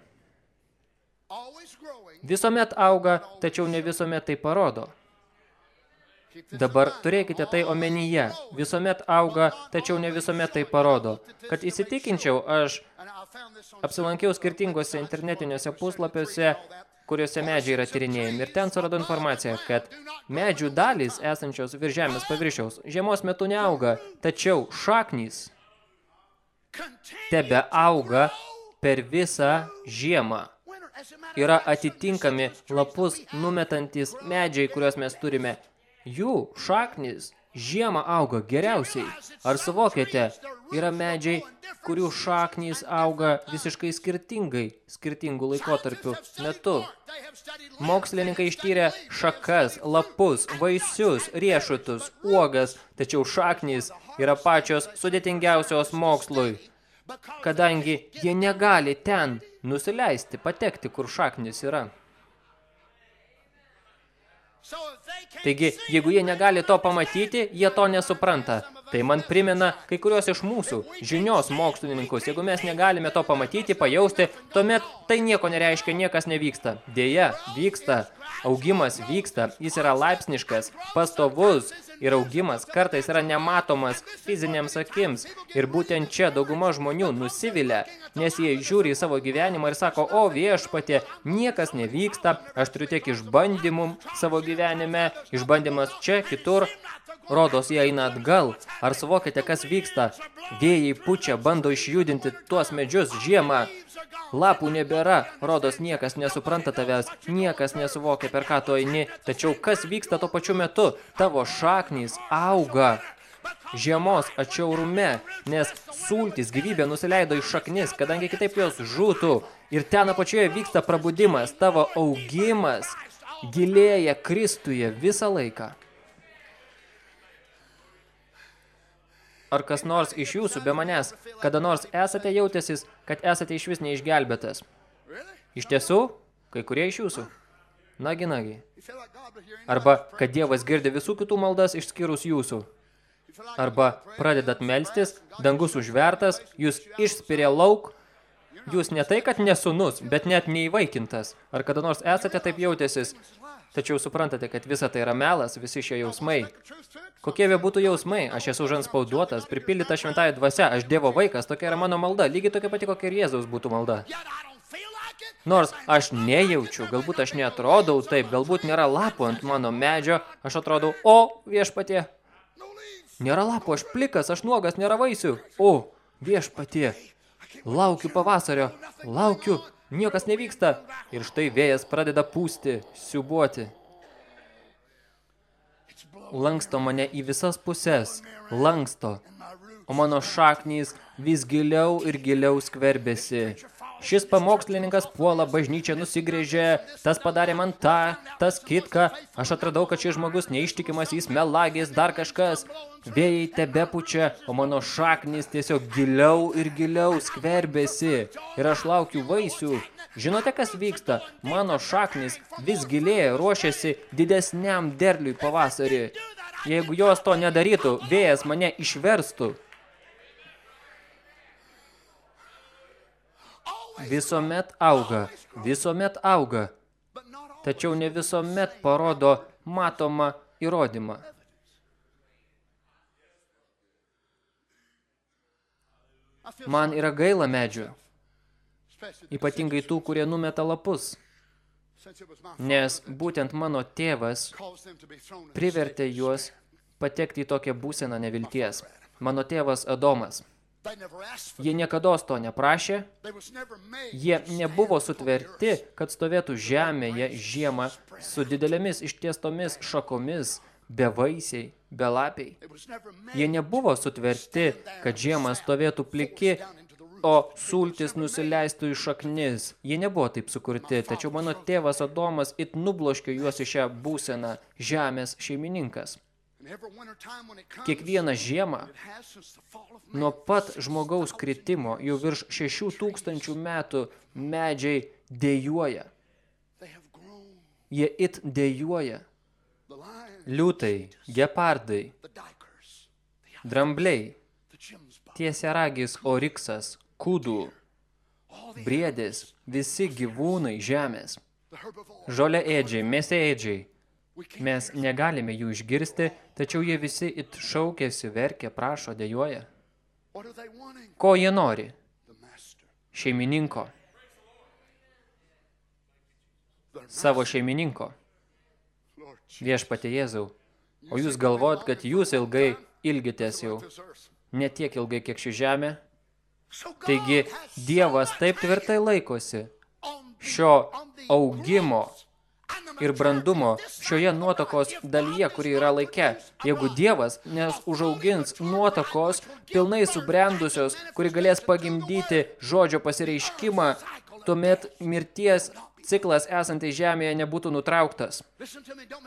Visuomet auga, tačiau ne visuomet tai parodo. Dabar turėkite tai omenyje. Visuomet auga, tačiau ne visuomet tai parodo. Kad įsitikinčiau, aš apsilankiau skirtingose internetiniuose puslapiuose, kuriuose medžiai yra tyrinėjami. Ir ten surado informaciją, kad medžių dalys esančios virš žemės paviršiaus žiemos metu neauga, tačiau šaknys tebe auga per visą žiemą. Yra atitinkami lapus numetantis medžiai, kuriuos mes turime. Jų šaknis žiemą auga geriausiai. Ar suvokėte, yra medžiai, kurių šaknys auga visiškai skirtingai, skirtingų laikotarpių metu. Mokslininkai ištyrė šakas, lapus, vaisius, riešutus, uogas, tačiau šaknys yra pačios sudėtingiausios mokslui, kadangi jie negali ten nusileisti, patekti, kur šaknis yra. Taigi, jeigu jie negali to pamatyti, jie to nesupranta. Tai man primena kai kurios iš mūsų žinios mokslininkus. Jeigu mes negalime to pamatyti, pajausti, tuomet tai nieko nereiškia, niekas nevyksta. Dėja, vyksta, augimas vyksta, jis yra laipsniškas, pastovus ir augimas kartais yra nematomas fiziniams akims. Ir būtent čia dauguma žmonių nusivilia, nes jie žiūri į savo gyvenimą ir sako, o viešpatė, niekas nevyksta, aš turiu tiek išbandymų savo gyvenime, išbandymas čia, kitur, rodos jie eina atgal. Ar suvokite, kas vyksta? Vėjai pučia, bando išjudinti tuos medžius žiemą. Lapų nebėra, rodos niekas nesupranta tavęs, niekas nesuvokia, per ką tu eini, tačiau kas vyksta tuo pačiu metu? Tavo šaknys auga žiemos atšiaurume, nes sultis gyvybė nusileido iš šaknis, kadangi kitaip jos žūtų. Ir ten apačioje vyksta prabudimas, tavo augimas gilėja Kristuje visą laiką. Ar kas nors iš jūsų be manęs, kada nors esate jautęsis, kad esate iš vis neišgelbėtas? Iš tiesų, kai kurie iš jūsų. Nagi, nagi. Arba, kad Dievas girdi visų kitų maldas išskyrus jūsų. Arba pradedat melstis, dangus užvertas, jūs išspirė lauk, jūs ne tai, kad nesunus, bet net neįvaikintas. Ar kada nors esate taip jautęsis, tačiau suprantate, kad visa tai yra melas, visi šie jausmai. Kokie be būtų jausmai, aš esu žanspauduotas, pripildyta šventąją dvasia, aš Dievo vaikas, tokia yra mano malda, lygiai tokia pati, kokia ir Jėzaus būtų malda. Nors aš nejaučiu, galbūt aš neatrodau taip, galbūt nėra lapų ant mano medžio, aš atrodau, o viešpatie, nėra lapų, aš plikas, aš nuogas, nėra vaisių, o viešpatie, laukiu pavasario, laukiu, niekas nevyksta. Ir štai vėjas pradeda pūsti, siubuoti. Lanksto mane į visas puses, lanksto, o mano šaknys vis giliau ir giliau skverbėsi. Šis pamokslininkas puola bažnyčią nusigrėžė, tas padarė man tą, tas kitką. Aš atradau, kad šis žmogus neištikimas, jis melagis, dar kažkas. Vėjai tebepučia, o mano šaknis tiesiog giliau ir giliau skverbėsi. Ir aš laukiu vaisių. Žinote, kas vyksta? Mano šaknis vis gilėja, ruošiasi didesniam derliui pavasarį. Jeigu jos to nedarytų, vėjas mane išverstų. Visuomet auga, visuomet auga, tačiau ne visuomet parodo matomą įrodymą. Man yra gaila medžių, ypatingai tų, kurie numeta lapus, nes būtent mano tėvas privertė juos patekti į tokią būseną nevilties. Mano tėvas Adomas – Jie niekados to neprašė, jie nebuvo sutverti, kad stovėtų žemėje žiemą su didelėmis ištiestomis šakomis, bevaisiai, belapiai. Jie nebuvo sutverti, kad žiemą stovėtų pliki, o sultis nusileistų į šaknis. Jie nebuvo taip sukurti, tačiau mano tėvas Adomas it nubloškio juos į šią būseną, žemės šeimininkas. Kiekvieną žiemą, nuo pat žmogaus kritimo, jau virš šešių tūkstančių metų medžiai dėjuoja. Jie it dėjuoja. Liūtai, gepardai, drambliai, tiesiaragis oriksas, kūdų, briedės, visi gyvūnai žemės, žolėėdžiai, mėsėėdžiai, Mes negalime jų išgirsti, tačiau jie visi it šaukėsi, verkė, prašo, dėjoja. Ko jie nori? Šeimininko. Savo šeimininko. Viešpatė Jėzau. O jūs galvojat, kad jūs ilgai ilgitės jau. Ne tiek ilgai, kiek ši žemė. Taigi Dievas taip tvirtai laikosi šio augimo ir brandumo šioje nuotakos dalyje, kuri yra laike. Jeigu Dievas nes užaugins nuotakos pilnai subrendusios, kuri galės pagimdyti žodžio pasireiškimą, tuomet mirties ciklas esantis žemėje nebūtų nutrauktas.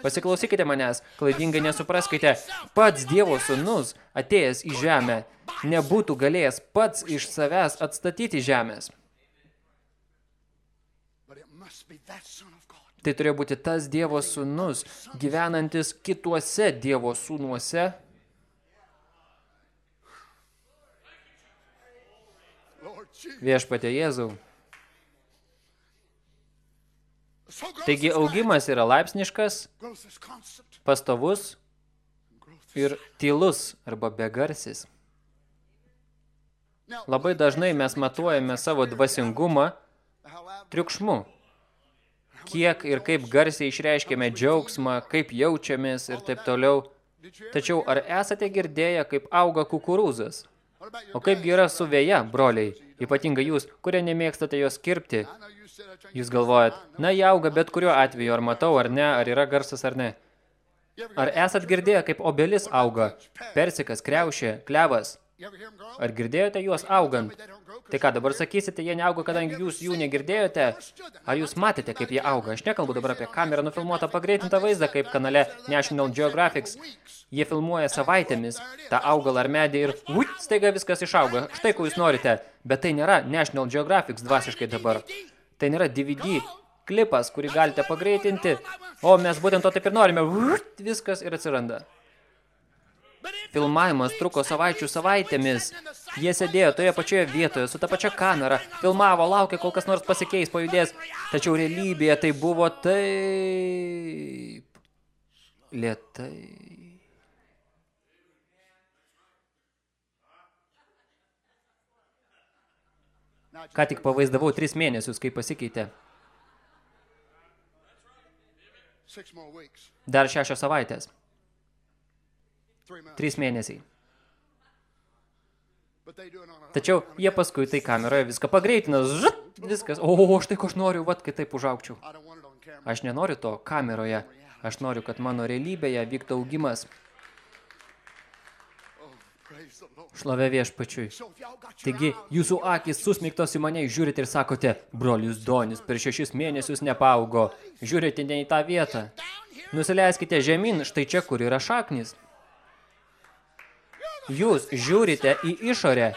Pasiklausykite manęs, klaidingai nesupraskite, pats Dievo sūnus, atėjęs į žemę, nebūtų galėjęs pats iš savęs atstatyti žemės. Tai turėjo būti tas Dievo sūnus, gyvenantis kituose Dievo sūnuose, viešpatė Jėzau. Taigi augimas yra laipsniškas, pastovus ir tylus arba begarsis. Labai dažnai mes matuojame savo dvasingumą triukšmu. Kiek ir kaip garsiai išreiškėme džiaugsmą, kaip jaučiamės ir taip toliau. Tačiau ar esate girdėję, kaip auga kukurūzas? O kaipgi yra su vėja, broliai, ypatingai jūs, kurie nemėgstate jos kirpti? Jūs galvojat, na, jie auga bet kuriuo atveju, ar matau, ar ne, ar yra garsas, ar ne. Ar esat girdėję, kaip obelis auga? Persikas, kreušė, klevas. Ar girdėjote juos augant? Tai ką, dabar sakysite, jie neauga, kadangi jūs jų negirdėjote? Ar jūs matėte, kaip jie auga? Aš nekalbu dabar apie kamerą nufilmuotą pagreitintą vaizdą, kaip kanale National Geographics. Jie filmuoja savaitėmis tą augalą ar medį ir ui, staiga viskas išauga. Štai, ko jūs norite. Bet tai nėra National Geographics dvasiškai dabar. Tai nėra DVD klipas, kurį galite pagreitinti. O mes būtent to taip ir norime. Viskas ir atsiranda. Filmavimas truko savaičių savaitėmis. Jie sėdėjo toje pačioje vietoje, su ta pačia kamera, filmavo, laukė, kol kas nors pasikeis, pajudės. Tačiau realybėje tai buvo taip... Lietai. Ką tik pavaizdavau tris mėnesius, kai pasikeitė. Dar šešios savaitės. Trys mėnesiai. Tačiau jie paskui tai kameroje viską pagreitina, žat, viskas. O, štai ko aš noriu, vat, kai taip užaukčiau. Aš nenoriu to kameroje. Aš noriu, kad mano realybėje vyktų augimas. Šlovė viešpačiui. Taigi, jūsų akis susmiktos į mane, žiūrite ir sakote, brolius Donis per šešis mėnesius nepaugo. Žiūrite ne į tą vietą. Nusileiskite žemyn, štai čia, kur yra šaknis. Jūs žiūrite į išorę.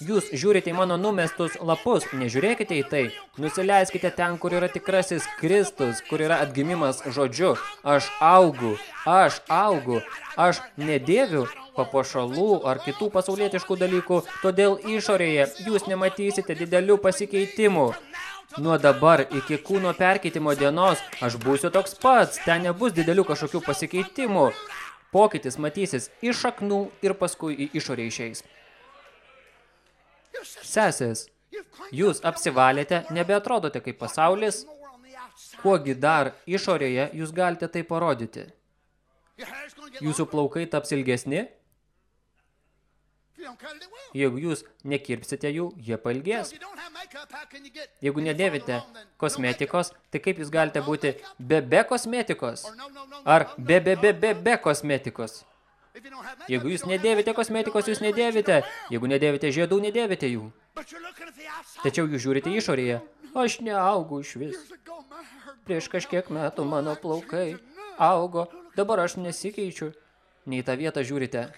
Jūs žiūrite į mano numestus lapus, nežiūrėkite į tai. Nusileiskite ten, kur yra tikrasis Kristus, kur yra atgimimas žodžiu. Aš augu, aš augu, aš nedėviu papuošalų ar kitų pasaulietiškų dalykų, todėl išorėje jūs nematysite didelių pasikeitimų. Nuo dabar iki kūno perkeitimo dienos aš būsiu toks pats, ten nebus didelių kažkokių pasikeitimų. Pokytis matysis iš šaknų ir paskui į išorę išeis. Sesės, jūs apsivalėte, nebeatrodote kaip pasaulis, kuogi dar išorėje jūs galite tai parodyti. Jūsų plaukai taps ilgesni, Jeigu jūs nekirpsite jų, jie pailgės. Jeigu nedėvite kosmetikos, tai kaip jūs galite būti be be kosmetikos? Ar be be be be be kosmetikos? Jeigu jūs nedėvite kosmetikos, jūs nedėvite. Jeigu nedėvite žiedų, nedėvite jų. Tačiau jūs žiūrite išorėje. Aš neaugu iš vis. Prieš kažkiek metų mano plaukai augo. Dabar aš nesikeičiu. Nei tą vietą žiūrite.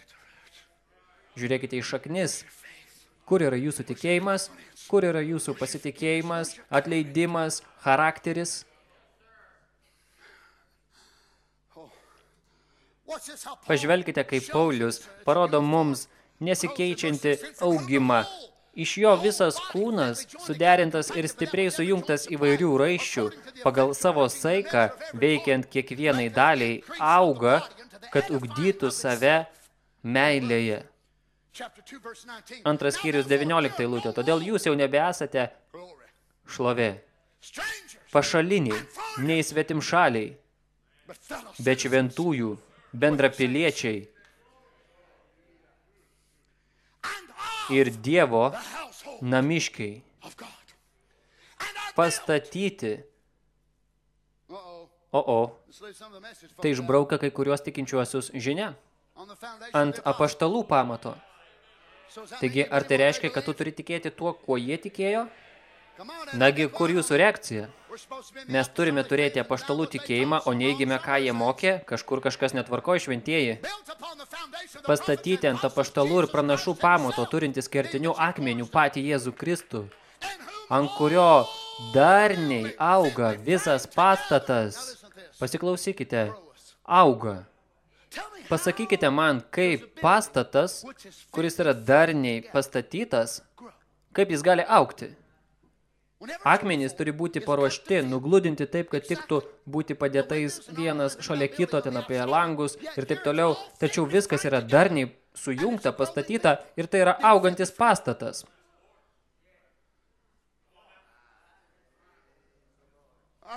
Žiūrėkite į šaknis. Kur yra jūsų tikėjimas, kur yra jūsų pasitikėjimas, atleidimas, charakteris. Pažvelkite, kaip Paulius parodo mums nesikeičianti augimą. Iš jo visas kūnas, suderintas ir stipriai sujungtas įvairių raiščių, pagal savo saiką, veikiant kiekvienai daliai, auga, kad ugdytų save meilėje. Antras skyrius 19 eilutė. Todėl jūs jau nebesate šlovė. Pašaliniai, nei svetim šaliai, bet šventųjų, bendrapiliečiai ir Dievo namiškiai, pastatyti. O, o, tai išbraukia kai kuriuos tikinčiuosius žinia ant apaštalų pamato. Taigi, ar tai reiškia, kad tu turi tikėti tuo, kuo jie tikėjo? Nagi, kur jūsų reakcija? Mes turime turėti apaštalų tikėjimą, o neįgime, ką jie mokė, kažkur kažkas netvarko šventieji. Pastatyti ant apaštalų ir pranašų pamato, turintis kertinių akmenių patį Jėzų Kristų, ant kurio darniai auga visas pastatas. Pasiklausykite, auga. Pasakykite man, kaip pastatas, kuris yra darniai pastatytas, kaip jis gali aukti. Akmenys turi būti paruošti, nugludinti taip, kad tiktų būti padėtais vienas šalia kito, ten apie langus ir taip toliau. Tačiau viskas yra darniai sujungta, pastatyta ir tai yra augantis pastatas.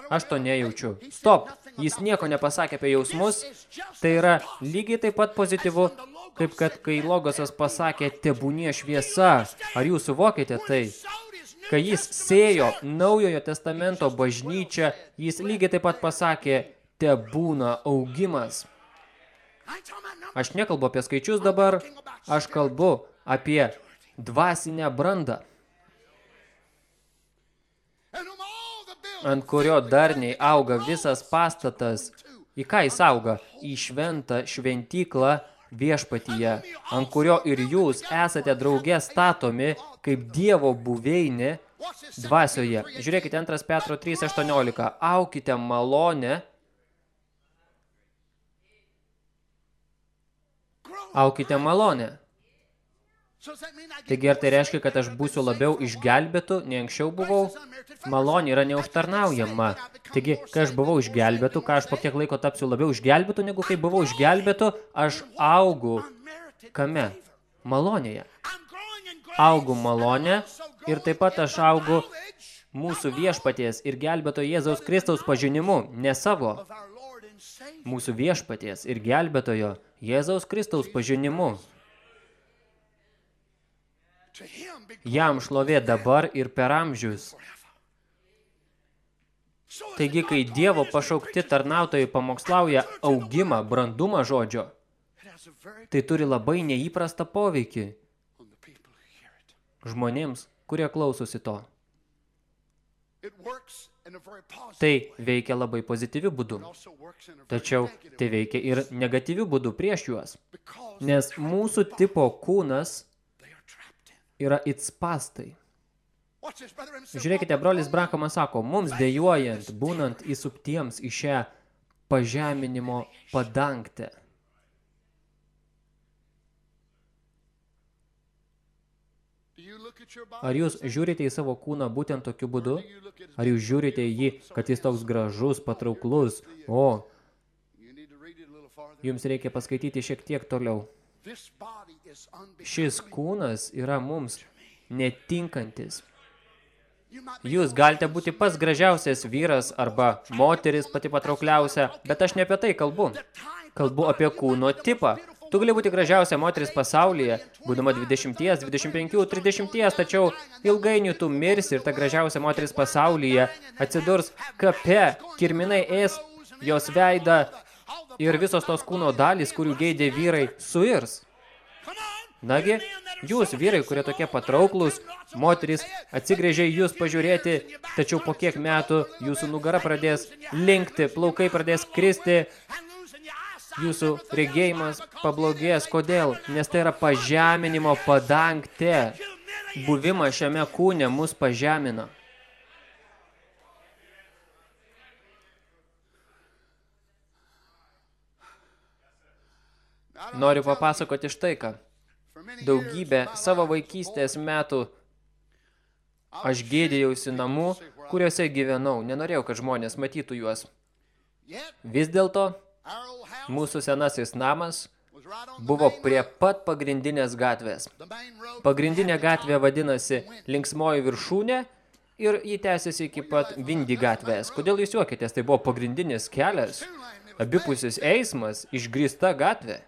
Aš to nejaučiu. Stop, jis nieko nepasakė apie jausmus. Tai yra lygiai taip pat pozityvu, kaip kad kai Logosas pasakė, tebūnie šviesa. Ar jūs suvokite tai? Kai jis sėjo naujojo testamento bažnyčią, jis lygiai taip pat pasakė, te būna augimas. Aš nekalbu apie skaičius dabar, aš kalbu apie dvasinę brandą, ant kurio darniai auga visas pastatas. Į ką jis auga? Į šventą šventyklą viešpatyje, ant kurio ir jūs esate drauge statomi kaip Dievo buveinė dvasioje. Žiūrėkite 2 Petro 3.18. Aukite malonę, aukite malonę. Taigi ar tai reiškia, kad aš būsiu labiau išgelbėtų, nei anksčiau buvau? Malonė yra neužtarnaujama. Taigi, kai aš buvau išgelbėtų, ką aš po kiek laiko tapsiu labiau išgelbėtų, negu kai buvau išgelbėtų, aš augu. Kame? Malonėje. Augu also ir taip pat aš augu mūsų viešpaties ir gelbėto Jėzaus Kristaus pažinimu, ne savo. Mūsų viešpaties ir gelbėtojo Jėzaus Kristaus pažinimu. Jam šlovė dabar ir per amžius. Taigi, kai Dievo pašaukti tarnautojai pamokslauja augimą, brandumą žodžio, tai turi labai neįprastą poveikį žmonėms, kurie klausosi to. Tai veikia labai pozityviu būdu, tačiau tai veikia ir negatyviu būdu prieš juos, nes mūsų tipo kūnas yra itspastai. Žiūrėkite, brolis Brankamas sako, mums dėjuojant, būnant įsuptiems į šią pažeminimo padangtę. Ar jūs žiūrite į savo kūną būtent tokiu būdu? Ar jūs žiūrite į jį, kad jis toks gražus, patrauklus? O, jums reikia paskaityti šiek tiek toliau. Šis kūnas yra mums netinkantis. Jūs galite būti pats gražiausias vyras arba moteris pati patraukliausia, bet aš ne apie tai kalbu. Kalbu apie kūno tipą. Tu gali būti gražiausia moteris pasaulyje, būdama 20, 25, 30, tačiau ilgainiui tu mirsi ir ta gražiausia moteris pasaulyje atsidurs kape, kirminai ės jos veidą ir visos tos kūno dalys, kurių geidė vyrai, suirs. Nagi, jūs vyrai, kurie tokie patrauklus, moterys atsigrėžė jūs pažiūrėti, tačiau po kiek metų jūsų nugara pradės linkti, plaukai pradės kristi, jūsų regėjimas pablogės. Kodėl? Nes tai yra pažeminimo padangtė. Buvimas šiame kūne mus pažemina. Noriu papasakoti štai ką. Daugybę savo vaikystės metų aš gėdėjausi namų, kuriuose gyvenau. Nenorėjau, kad žmonės matytų juos. Vis dėlto, mūsų senasis namas buvo prie pat pagrindinės gatvės. Pagrindinė gatvė vadinasi Linksmoji viršūnė ir jį tęsiasi iki pat Vindi gatvės. Kodėl jūs juokitės? Tai buvo pagrindinis kelias, abipusis eismas, išgrįsta gatvė.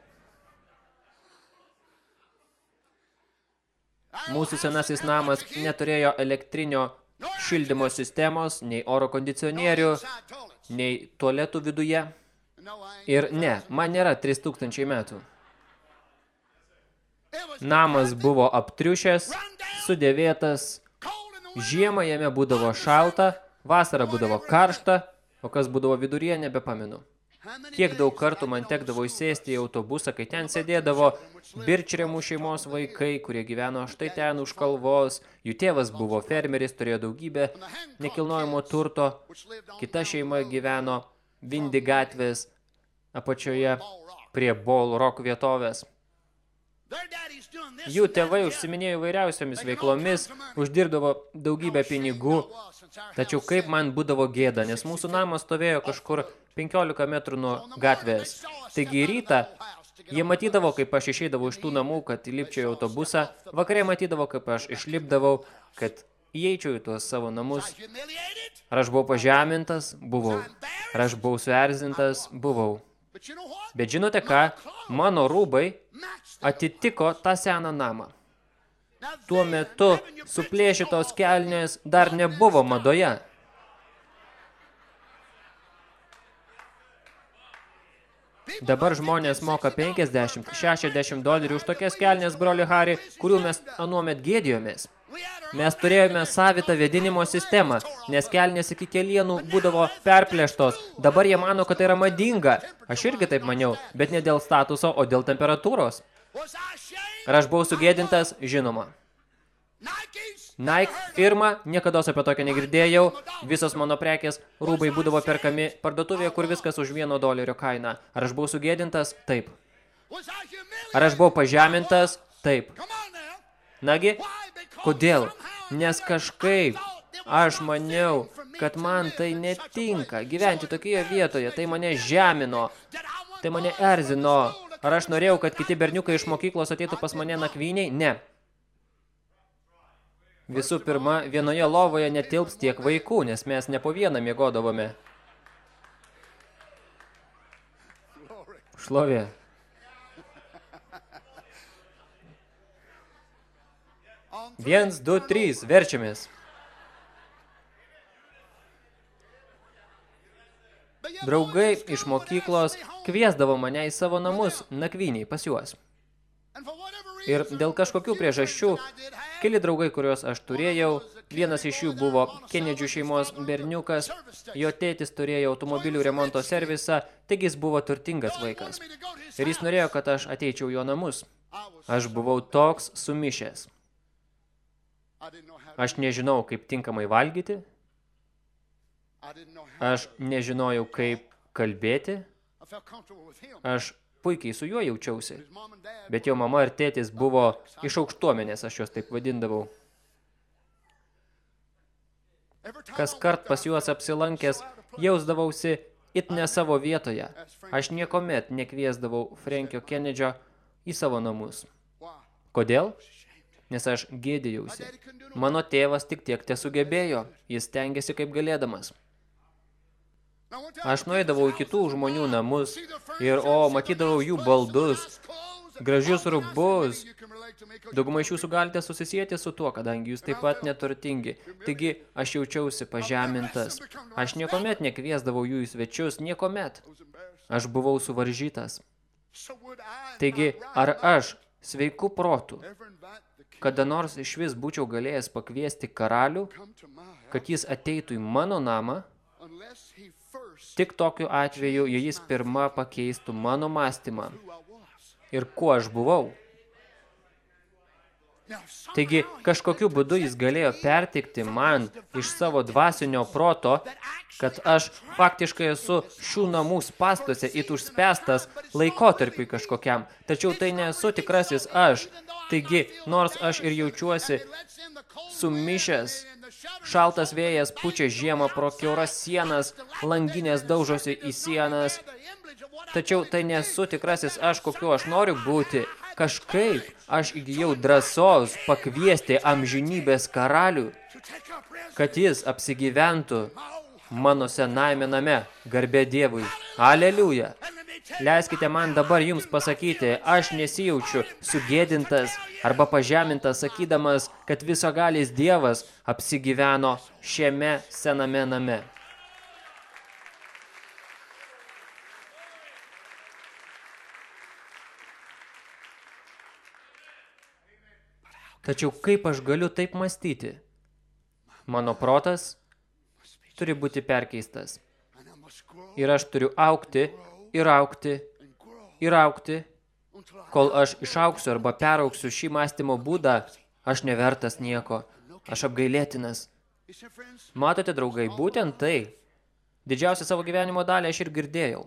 Mūsų senasis namas neturėjo elektrinio šildymo sistemos, nei oro kondicionierių, nei tualetų viduje. Ir ne, man nėra 3000 metų. Namas buvo aptriušęs, sudėvėtas, žiemą jame būdavo šalta, vasarą būdavo karšta, o kas būdavo viduryje, nebepamenu. Kiek daug kartų man tekdavo įsėsti į autobusą, kai ten sėdėdavo birčremų šeimos vaikai, kurie gyveno štai ten už kalvos. Jų tėvas buvo fermeris, turėjo daugybę nekilnojamo turto. Kita šeima gyveno Vindi gatvės apačioje prie Ball Rock vietovės. Jų tėvai užsiminėjo įvairiausiomis veiklomis, uždirbdavo daugybę pinigų, tačiau kaip man būdavo gėda, nes mūsų namas stovėjo kažkur 15 metrų nuo gatvės. Taigi rytą jie matydavo, kaip aš išeidavau iš tų namų, kad įlipčiau į autobusą, vakarė matydavo, kaip aš išlipdavau, kad įeičiau į tuos savo namus. Ar aš buvau pažemintas? Buvau. Ar aš buvau suerzintas? Buvau. Bet žinote ką? Mano rūbai atitiko tą seną namą. Tuo metu suplėšytos kelnės dar nebuvo madoje. Dabar žmonės moka $60 50-60 dolerių už tokias kelnes, broli Harry, kurių mes anuomet gėdijomės. Mes turėjome savitą vedinimo sistemą, nes kelnės iki kelienų būdavo perplėštos. Dabar jie mano, kad tai yra madinga. Aš irgi taip maniau, bet ne dėl statuso, o dėl temperatūros. Ar aš buvau sugėdintas? Žinoma. Nike firma, niekada apie tokią negirdėjau. Visos mano prekės rūbai būdavo perkami parduotuvėje, kur viskas už vieno dolerio kainą. Ar aš buvau sugėdintas? Taip. Ar aš buvau pažemintas? Taip. Nagi, kodėl? Nes kažkaip aš maniau, kad man tai netinka gyventi tokioje vietoje, tai mane žemino, tai mane erzino. Ar aš norėjau, kad kiti berniukai iš mokyklos ateitų pas mane nakvyniai? Ne. Visų pirma, vienoje lovoje netilps tiek vaikų, nes mes ne po vieną miegodavome. Šlovė. Viens, du, trys, verčiamės. Draugai iš mokyklos kviesdavo mane į savo namus nakvyniai pas juos. Ir dėl kažkokių priežasčių, keli draugai, kuriuos aš turėjau, vienas iš jų buvo Kenedžių šeimos berniukas, jo tėtis turėjo automobilių remonto servisą, taigi jis buvo turtingas vaikas. Ir jis norėjo, kad aš ateičiau jo namus. Aš buvau toks sumišęs. Aš nežinau, kaip tinkamai valgyti, aš nežinojau, kaip kalbėti, aš puikiai su juo jaučiausi. Bet jo mama ir tėtis buvo iš aukštuomenės, aš juos taip vadindavau. Kas kart pas juos apsilankęs, jausdavausi it ne savo vietoje. Aš niekuomet nekviesdavau Frankio Kenedžio į savo namus. Kodėl? Nes aš gėdėjausi. Mano tėvas tik tiek tesugebėjo, jis tengiasi kaip galėdamas. Aš nueidavau į kitų žmonių namus ir, o, matydavau jų baldus, gražius all the rūbus. rest of it, you can relate to me 'cause Dauguma iš jūsų galite susisieti su tuo, kadangi jūs taip pat neturtingi. Taigi aš jaučiausi pažemintas. Aš niekuomet nekviesdavau jų į svečius, embarrassed. Aš buvau suvaržytas. Taigi, ar aš, sveiku protu, kada nors iš vis būčiau galėjęs pakviesti karalių, kad jis ateitų į mano namą, tik tokiu atveju, jis pirma pakeistų mano mąstymą ir kuo aš buvau. Taigi, kažkokiu būdu jis galėjo perteikti man iš savo dvasinio proto, kad aš faktiškai esu šių namų spastuose it užspęstas laikotarpiui kažkokiam. Tačiau tai nesu tikrasis aš. Taigi, nors aš ir jaučiuosi sumišęs, šaltas vėjas pučia žiemą pro kiauras sienas, langinės daužosi į sienas, tačiau tai nesu tikrasis aš, kokiu aš noriu būti. Kažkaip aš įgyjau drąsos pakviesti amžinybės karalių, kad jis apsigyventų mano senajame name, garbė Dievui. Aleliuja. Leiskite man dabar jums pasakyti, aš nesijaučiu sugėdintas arba pažemintas, sakydamas, kad viso galis Dievas apsigyveno šiame sename name. Tačiau kaip aš galiu taip mąstyti? Mano protas turi būti perkeistas. Ir aš turiu aukti ir aukti ir aukti, kol aš išauksiu arba perauksiu šį mąstymo būdą, aš nevertas nieko, aš apgailėtinas. Matote, draugai, būtent tai. Didžiausią savo gyvenimo dalį aš ir girdėjau.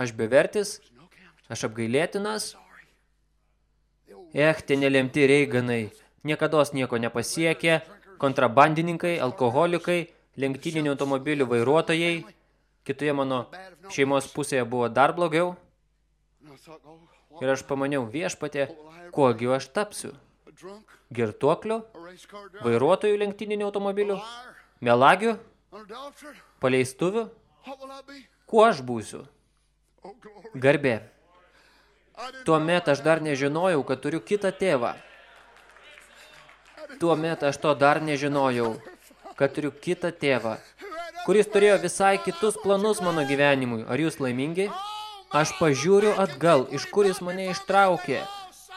Aš bevertis, aš apgailėtinas. Ech, tie nelemti reiganai. Niekados nieko nepasiekė. Kontrabandininkai, alkoholikai, lenktyninių automobilių vairuotojai. Kitoje mano šeimos pusėje buvo dar blogiau. Ir aš pamaniau, viešpatė, kuogi aš tapsiu? Girtuokliu, vairuotojų lenktyninių automobilių, melagiu, paleistuviu? Kuo aš būsiu? Garbė. Tuomet aš dar nežinojau, kad turiu kitą tėvą. Tuomet aš to dar nežinojau, kad turiu kitą tėvą, kuris turėjo visai kitus planus mano gyvenimui. Ar jūs laimingi? Aš pažiūriu atgal, iš kur jis mane ištraukė.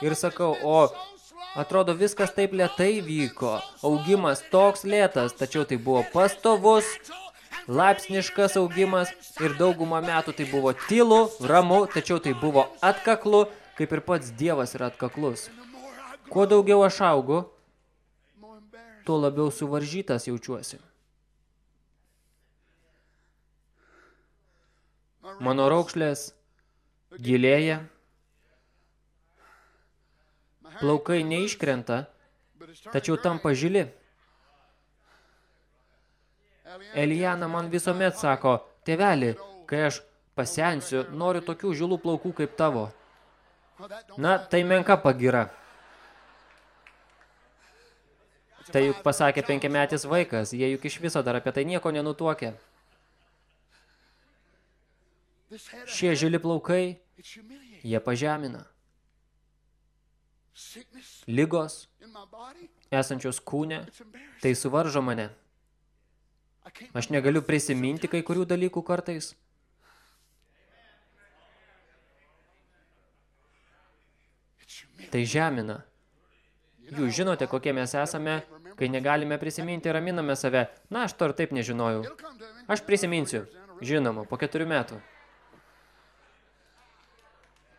Ir sakau, o, atrodo viskas taip lietai vyko. Augimas toks lėtas, tačiau tai buvo pastovus, laipsniškas augimas ir daugumą metų tai buvo tylu, ramu, tačiau tai buvo atkaklu, kaip ir pats Dievas yra atkaklus. Kuo daugiau aš augu, tuo labiau suvaržytas jaučiuosi. Mano raukšlės gilėja, plaukai neiškrenta, tačiau tampa žili. Eliana, man visuomet sako, tėveli, kai aš pasensiu, noriu tokių žilų plaukų kaip tavo. Na, tai menka pagira. Tai juk pasakė penkiametis vaikas, jie juk iš viso dar apie tai nieko nenutuokė. Šie žili plaukai, jie pažemina. Body, esančios kūne, tai suvaržo mane. Aš negaliu prisiminti kai kurių dalykų kartais. Tai žemina. Jūs žinote, kokie mes esame, kai negalime prisiminti raminame save. Na, aš to ir taip nežinojau. Aš prisiminsiu. Žinoma, po keturių metų.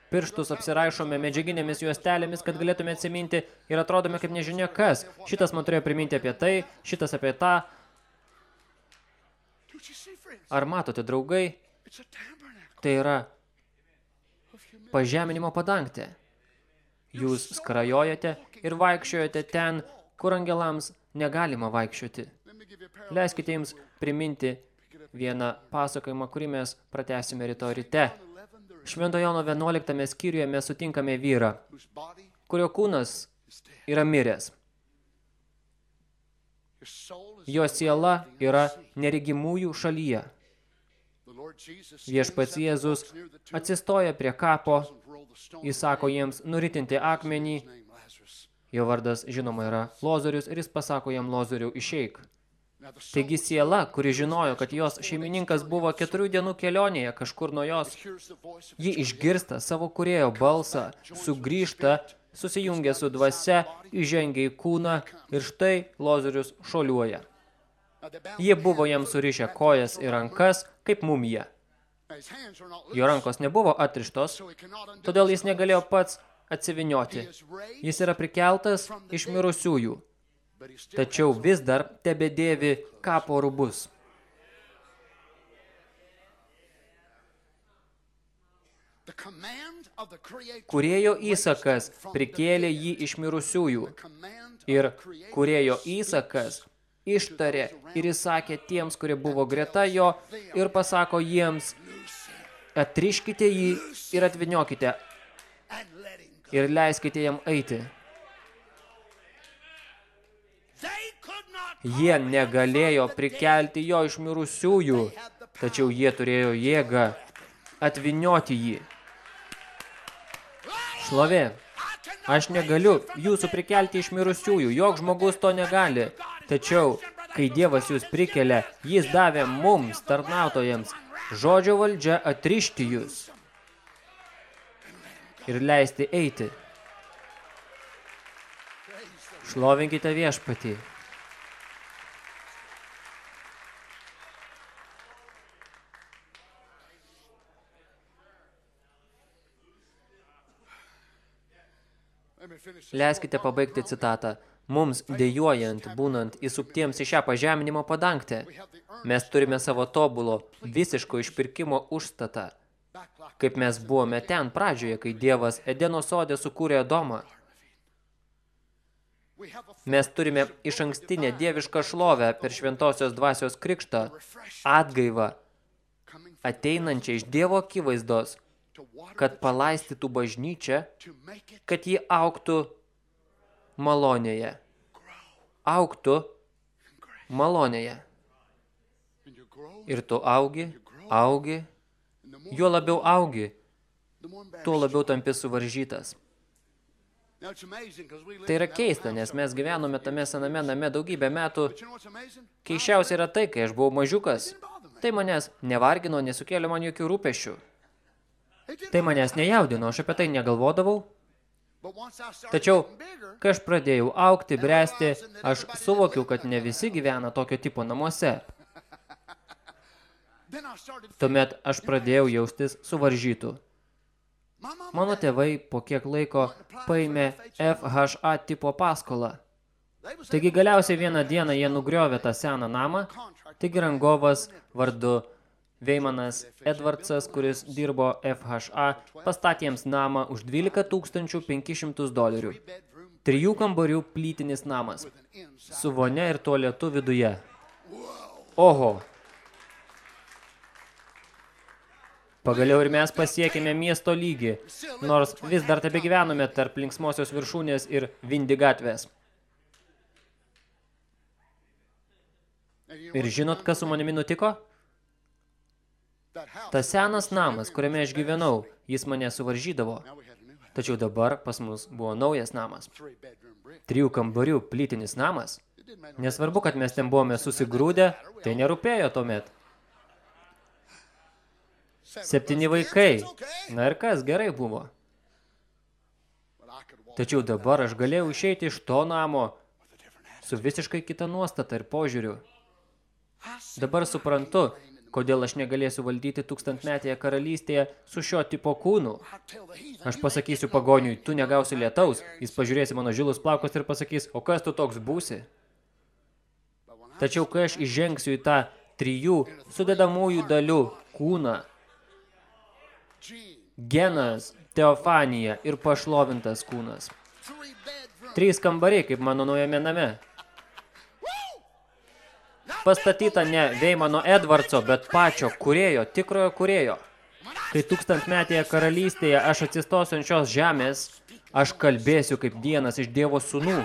Pirštus apsiraišome medžiaginėmis juostelėmis, kad galėtume atsiminti ir atrodome kaip nežinia kas. Šitas man turėjo priminti apie tai, šitas apie tą. Ar matote, draugai, tai yra pažeminimo padangtė. Jūs skrajojate ir vaikščiojate ten, kur angelams negalima vaikščioti. Leiskite jums priminti vieną pasakojimą, kurį mes pratęsime rytoj ryte. 11, there is Švento Jono 11 skyriuje mes sutinkame vyrą, kurio kūnas yra miręs. Jo siela yra neregimųjų šalyje. Viešpats Jėzus atsistoja prie kapo, and roll the stone jis sako jiems nuritinti akmenį, jo vardas žinoma yra Lozorius ir jis pasako jam Lozoriu išeik. Taigi siela, kuri žinojo, kad jos šeimininkas buvo keturių dienų kelionėje kažkur nuo jos, ji išgirsta savo kurėjo balsą, sugrįžta, susijungia su dvasia, įžengia į kūną ir štai Lozorius šoliuoja. Jie buvo jam surišę kojas ir rankas, kaip mumija. Jo rankos nebuvo atrištos, todėl jis negalėjo pats atsivinioti. Jis yra prikeltas iš mirusiųjų, tačiau vis dar tebedėvi kapo rubus. Kurėjo įsakas prikėlė jį iš mirusiųjų ir kurėjo įsakas ištarė ir įsakė tiems, kurie buvo greta jo ir pasako jiems, atriškite jį ir atviniokite ir leiskite jam eiti. Jie negalėjo prikelti jo iš mirusiųjų, tačiau jie turėjo jėgą. atvinioti jį. Šlovė. Aš negaliu jūsų prikelti iš mirusiųjų, jok žmogus to negali. Tačiau, kai Dievas jūs prikelia, jis davė mums, tarnautojams, žodžio valdžia atrišti jūs ir leisti eiti. Šlovinkite viešpatį. Leiskite pabaigti citatą. Mums dėjuojant, būnant įsuptiems į šią pažeminimo padangtę, mes turime savo tobulo, visiško išpirkimo užstatą, kaip mes buvome ten pradžioje, kai Dievas Edeno sodė sukūrė Adomą. Mes turime iš ankstinę dievišką šlovę per šventosios dvasios krikštą, atgaivą, ateinančią iš Dievo akivaizdos, kad palaistytų bažnyčią, kad ji auktų malonėje. Auktų malonėje. Ir tu augi, augi, juo labiau augi, tuo labiau tampi suvaržytas. Tai yra keista, nes mes gyvenome tame sename name daugybę metų. Keiščiausia yra tai, kai aš buvau mažiukas. Tai manęs nevargino, nesukėlė man jokių rūpešių. Tai manęs nejaudino, aš apie tai negalvodavau. Tačiau, kai aš pradėjau aukti, bręsti, aš suvokiau, kad ne visi gyvena tokio tipo namuose. Tuomet aš pradėjau jaustis suvaržytų. Mano tėvai po kiek laiko paėmė FHA tipo paskolą. Taigi galiausiai vieną dieną jie nugriovė tą seną namą. Taigi rangovas vardu Veimanas Edvardsas, kuris dirbo FHA, pastatė jiems namą už 12 500 dolerių. Trijų kambarių plytinis namas. Su vonia ir tualetu viduje. Oho. Pagaliau ir mes pasiekėme miesto lygį, nors vis dar tebe gyvenome tarp linksmosios viršūnės ir Vindi gatvės. Ir žinot, kas su manimi nutiko? Tas senas namas, kuriame aš gyvenau, jis mane suvaržydavo. Tačiau dabar pas mus buvo naujas namas. Trijų kambarių plytinis namas. Nesvarbu, kad mes ten buvome susigrūdę, tai nerūpėjo tuomet. Septyni vaikai. Na ir kas, gerai buvo. Tačiau dabar aš galėjau išeiti iš to namo su visiškai kita nuostata ir požiūriu. Dabar suprantu, kodėl aš negalėsiu valdyti tūkstantmetėje karalystėje su šio tipo kūnu. Aš pasakysiu pagoniui, tu negausi lietaus, jis pažiūrės į mano žilus plaukus ir pasakys, o kas tu toks būsi? Tačiau kai aš įžengsiu į tą trijų sudedamųjų dalių kūną, genas, teofanija ir pašlovintas kūnas. Trys kambariai, kaip mano naujame name. Pastatyta ne Veimano Edvardso, bet pačio kurėjo, tikrojo kurėjo. Kai tūkstantmetėje karalystėje aš atsistosiu ant šios žemės, aš kalbėsiu kaip dienas iš Dievo sūnų.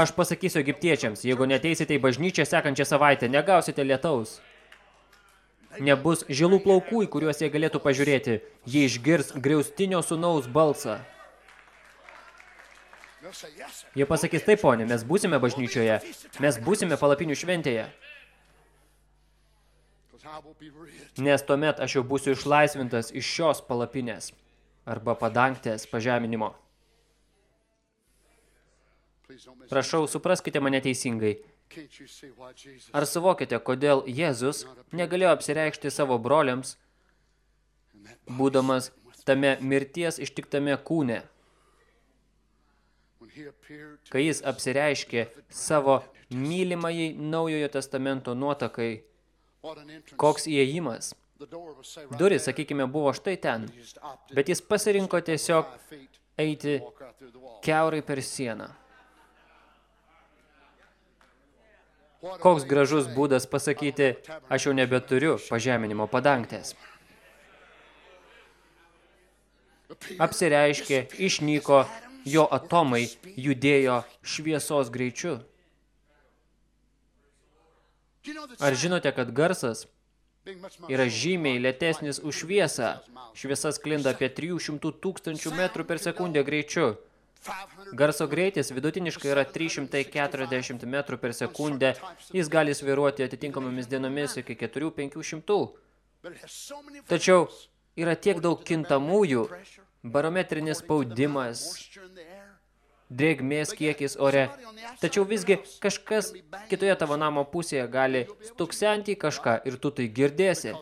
Aš pasakysiu egiptiečiams, jeigu neteisite į bažnyčią sekančią savaitę, negausite lietaus. Nebus žilų plaukų, į kuriuos jie galėtų pažiūrėti. Jie išgirs griaustinio sūnaus balsą. Jie pasakys, taip, ponė, mes būsime bažnyčioje, mes būsime palapinių šventėje, nes tuomet aš jau būsiu išlaisvintas iš šios palapinės arba padangtės pažeminimo. Prašau, supraskite mane teisingai. Ar suvokite, kodėl Jėzus negalėjo apsireikšti savo broliams, būdamas tame mirties ištiktame kūne, kai jis apsireiškė savo mylimajai Naujojo testamento nuotakai, koks įėjimas. Duris, sakykime, buvo štai ten, bet jis pasirinko tiesiog eiti keurai per sieną. Koks gražus būdas pasakyti, aš jau nebeturiu pažeminimo padangtės. Apsireiškė, išnyko, jo atomai judėjo šviesos greičiu. Ar žinote, kad garsas yra žymiai lėtesnis už šviesą. Šviesa sklinda apie 300 tūkstančių metrų per sekundę greičiu. Garso greitis vidutiniškai yra 340 metrų per sekundę. Jis gali sviruoti atitinkamomis dienomis iki 4-500. Tačiau yra tiek daug kintamųjų, barometrinis spaudimas, drėgmės kiekis ore. Tačiau visgi kažkas kitoje tavo namo pusėje gali stuksenti kažką ir tu tai girdėsi,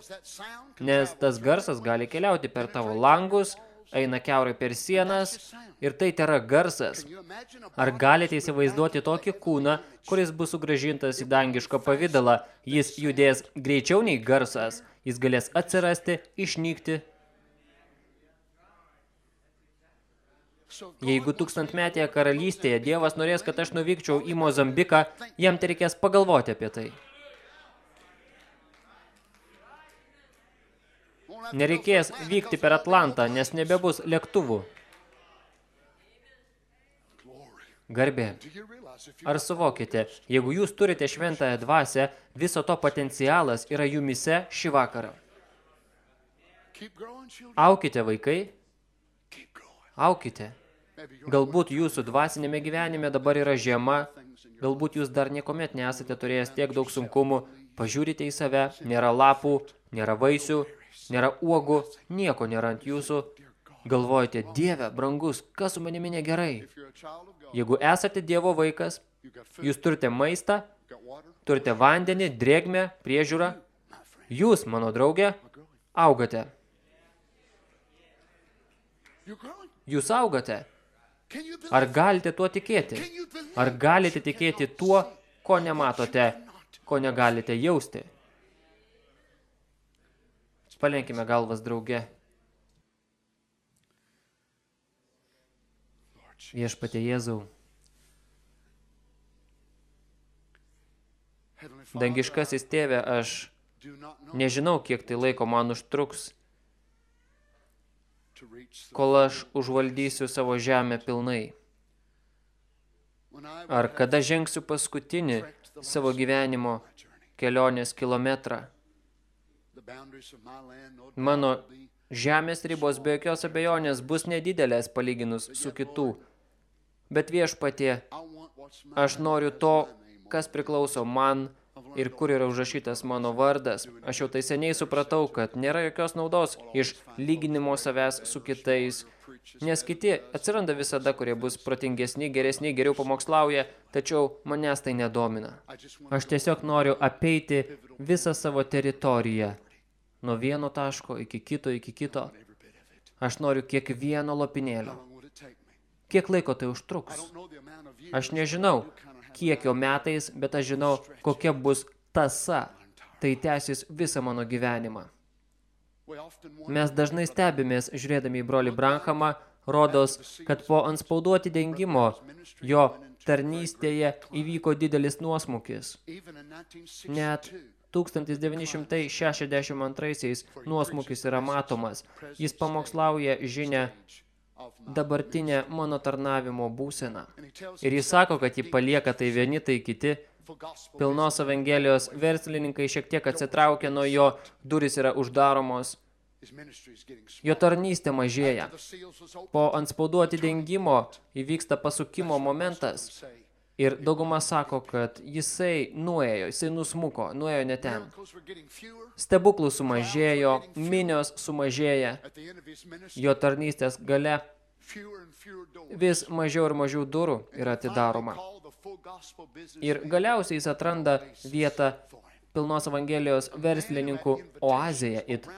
nes tas garsas gali keliauti per tavo langus, eina keurai per sienas ir tai tėra garsas. Ar galite įsivaizduoti tokį kūną, kuris bus sugražintas į dangišką pavidalą, jis judės greičiau nei garsas, jis galės atsirasti, išnykti Jeigu tūkstantmetėje karalystėje Dievas norės, kad aš nuvykčiau į Mozambiką, jam tai reikės pagalvoti apie tai. Nereikės vykti per Atlantą, nes nebebus lėktuvų. Garbė. Ar suvokite, jeigu jūs turite šventąją dvasę, viso to potencialas yra jumise šį vakarą. Aukite, vaikai, aukite. Galbūt jūsų dvasinėme gyvenime dabar yra žiema, galbūt jūs dar niekomet nesate turėjęs tiek daug sunkumų, pažiūrite į save, nėra lapų, nėra vaisių, nėra uogų, nieko nėra ant jūsų. Galvojate, Dieve, brangus, kas su manimi negerai? Jeigu esate Dievo vaikas, jūs turite maistą, turite vandenį, drėgmę, priežiūrą, jūs, mano draugė, augate. Jūs augate. Ar galite tuo tikėti? Ar galite tikėti tuo, ko nematote, ko negalite jausti? Palenkime galvas drauge. Viešpatė Jėzau. Dangiškasis tėve, aš nežinau, kiek tai laiko man užtruks, kol aš užvaldysiu savo žemę pilnai. Ar kada žengsiu paskutinį savo gyvenimo kelionės kilometrą. Mano žemės ribos be jokios abejonės bus nedidelės palyginus su kitų. Bet viešpatie, aš noriu to, kas priklauso man ir kur yra užrašytas mano vardas. Aš jau tai seniai supratau, kad nėra jokios naudos iš lyginimo savęs su kitais, nes kiti atsiranda visada, kurie bus protingesni, geresni, geriau pamokslauja, tačiau manęs tai nedomina. Aš tiesiog noriu apeiti visą savo teritoriją, nuo vieno taško iki kito, iki kito. Aš noriu kiekvieno lopinėlio. Kiek laiko tai užtruks? Aš nežinau, kiekio metais, bet aš žinau, kokia bus tasa. Tai tęsis visą mano gyvenimą. Mes dažnai stebimės, žiūrėdami į brolį Branhamą, rodos, kad po anspauduoti dengimo jo tarnystėje įvyko didelis nuosmukis. Net 1962 nuosmukis yra matomas. Jis pamokslauja žinę dabartinę mano tarnavimo būseną. Ir jis sako, kad jį palieka tai vieni, tai kiti. Pilnos evangelijos verslininkai šiek tiek atsitraukia nuo jo, duris yra uždaromos. Jo tarnystė mažėja. Po antspaudų atidengimo įvyksta pasukimo momentas. Ir dauguma sako, kad jisai nuėjo, jisai nusmuko, nuėjo ne ten. Stebuklų sumažėjo, minios sumažėja. Jo tarnystės gale vis mažiau ir mažiau durų yra atidaroma. Ir galiausiai jis atranda vietą pilnos evangelijos verslininkų oazėje. It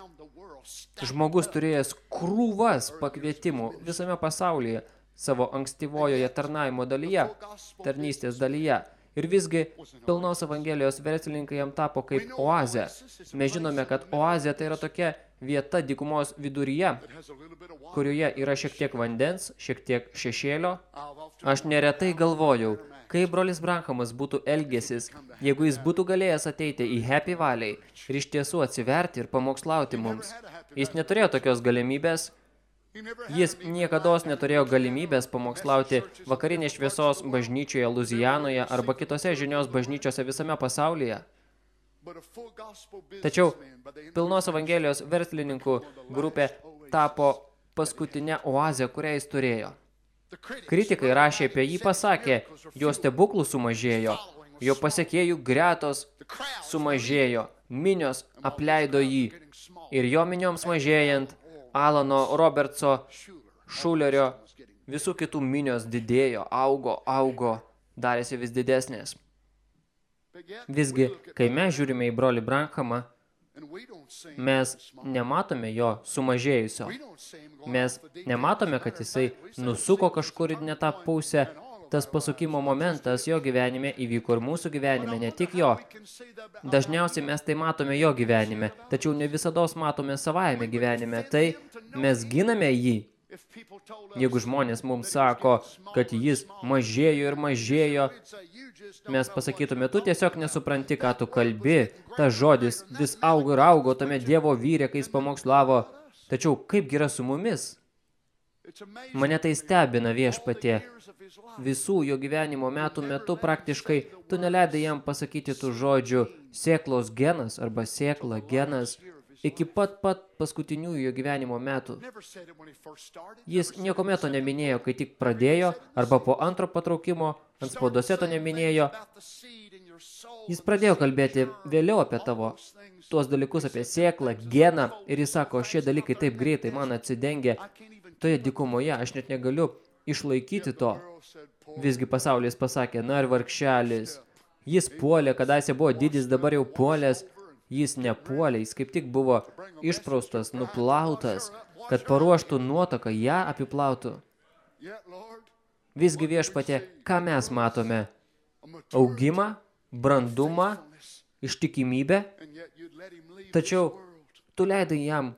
žmogus turėjęs krūvas pakvietimų visame pasaulyje savo ankstyvojoje tarnaimo dalyje, tarnystės dalyje. Ir visgi pilnos evangelijos verslininkai jam tapo kaip oazė. Mes žinome, kad oazė tai yra tokia vieta dykumos viduryje, kurioje yra šiek tiek vandens, šiek tiek šešėlio. Aš neretai galvojau, kaip brolis Branhamas būtų elgėsis, jeigu jis būtų galėjęs ateiti į Happy Valley ir iš tiesų atsiverti ir pamokslauti mums. Jis neturėjo tokios galimybės, Jis niekados neturėjo galimybės pamokslauti vakarinės šviesos bažnyčioje Luzijanoje arba kitose žinios bažnyčiose visame pasaulyje. Tačiau pilnos Evangelijos verslininkų grupė tapo paskutinė oazė, kurią jis turėjo. Kritikai rašė apie jį pasakė, jo stebuklų sumažėjo, jo pasiekėjų gretos sumažėjo, minios apleido jį ir jo minioms mažėjant, Alano Robertso, Šulerio, visų kitų minios didėjo, augo, augo, darėsi vis didesnės. Visgi, kai mes žiūrime į brolį him mes nematome jo sumažėjusio. Mes nematome, kad jisai nusuko kažkur ne tą pusę. Tas pasukimo momentas jo gyvenime įvyko ir mūsų gyvenime, ne tik jo. Dažniausiai mes tai matome jo gyvenime, tačiau ne visada matome savajame gyvenime. Tai mes giname jį. Jeigu žmonės mums sako, kad jis mažėjo ir mažėjo, mes pasakytume, tu tiesiog nesupranti, ką tu kalbi. Ta žodis vis augo ir augo tame Dievo vyrė, kai jis pamokslavo. Tačiau kaip yra su mumis? Mane tai stebina viešpatie. Visų jo gyvenimo metų metu praktiškai tu neleidai jam pasakyti tų žodžių sėklos genas arba sėkla genas iki pat pat paskutiniųjų jo gyvenimo metų. Jis niekuomet to neminėjo, kai tik pradėjo, arba po antro patraukimo, ant spaudose to neminėjo. Jis pradėjo kalbėti vėliau apie tavo tuos dalykus apie sėklą, geną ir jis sako, šie dalykai taip greitai man atsidengia toje dikumoje, aš net negaliu išlaikyti to. Visgi pasaulis pasakė, na ir vargšelis. Jis puolė, kadaise buvo didis, dabar jau puolės. Jis nepuolė, jis kaip tik buvo išpraustas, nuplautas, kad paruoštų nuotaką, ją apiplautų. Visgi viešpatė, ką mes matome? Augimą, brandumą, ištikimybę, tačiau tu leidai jam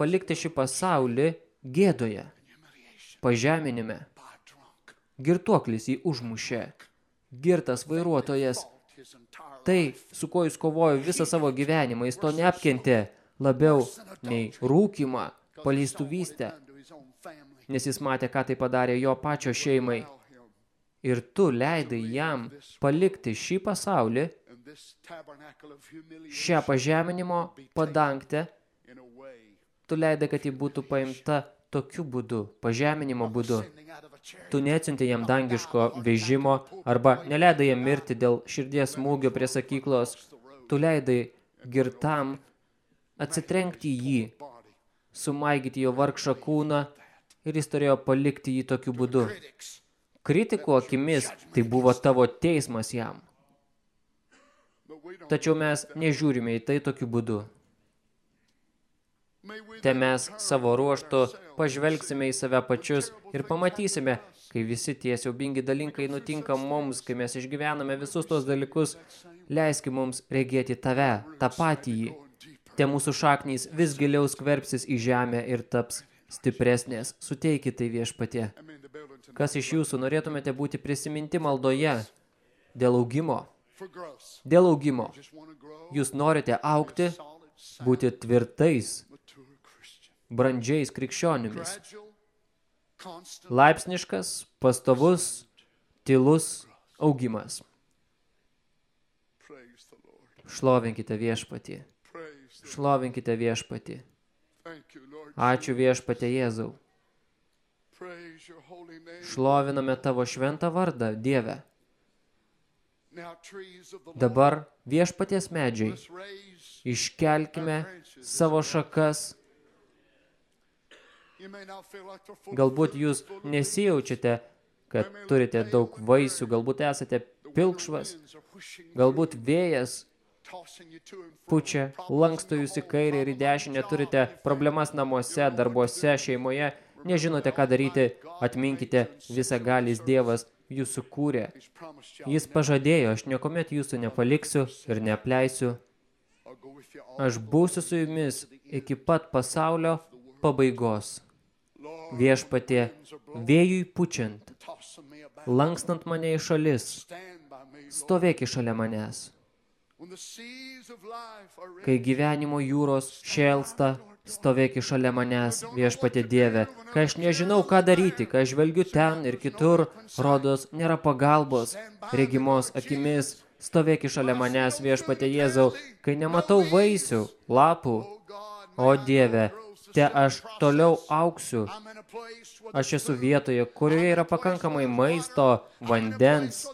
palikti šį pasaulį gėdoje, pažeminime. Girtuoklis jį užmušė. Girtas vairuotojas Tai, su kuo jis kovojo visą savo gyvenimą, jis to neapkentė labiau nei rūkimą, family nes jis matė, ką tai padarė jo pačio šeimai. Ir tu leidai jam palikti šį pasaulį, šią pažeminimo padangtę, tu leidai, kad ji būtų paimta tokiu būdu, pažeminimo būdu. Tu neatsiuntė jam dangiško vežimo arba neleidai jam mirti dėl širdies smūgio prie sakyklos. Tu leidai girtam atsitrenkti į jį, sumaigyti jo vargšą kūną ir jis turėjo palikti jį tokiu būdu. Kritikų akimis tai buvo tavo teismas jam. Tačiau mes nežiūrime į tai tokiu būdu. Te mes savo ruoštų pažvelgsime į save pačius ir pamatysime, kai visi tie siaubingi dalykai nutinka mums, kai mes išgyvename visus tos dalykus, leiski mums regėti tave, tą patį jį. Te mūsų šaknys vis giliau skverbsis į žemę ir taps stipresnės. Suteikit tai viešpatie. Kas iš jūsų norėtumėte būti prisiminti maldoje dėl augimo? Dėl augimo. Jūs norite aukti, būti tvirtais, brandžiais krikščionimis. Laipsniškas, pastovus, tylus augimas. Šlovinkite viešpatį. Šlovinkite viešpatį. Ačiū viešpatė Jėzau. Šloviname tavo šventą vardą, Dieve. Dabar viešpaties medžiai. Iškelkime savo šakas. Galbūt jūs nesijaučiate, kad turite daug vaisių, galbūt esate pilkšvas, galbūt vėjas pučia, lanksto jūs į kairę ir į dešinę, turite problemas namuose, darbuose, šeimoje, nežinote, ką daryti, atminkite, visa galis Dievas jūs sukūrė. Jis pažadėjo, aš niekuomet jūsų nepaliksiu ir neapleisiu. Aš būsiu su jumis iki pat pasaulio pabaigos. Viešpatie, vėjui pučiant, lankstant mane į šalis, stovėk į šalia manęs. Kai gyvenimo jūros šėlsta, stovėk į šalia manęs, viešpatė Dieve, kai aš nežinau, ką daryti, kai aš žvelgiu ten ir kitur, rodos, nėra pagalbos, regimos akimis, Stovėk šalia manęs viešpatė Jėzau, kai nematau vaisių, lapų. O Dieve, te aš toliau auksiu. Aš esu vietoje, kurioje yra pakankamai maisto, vandens.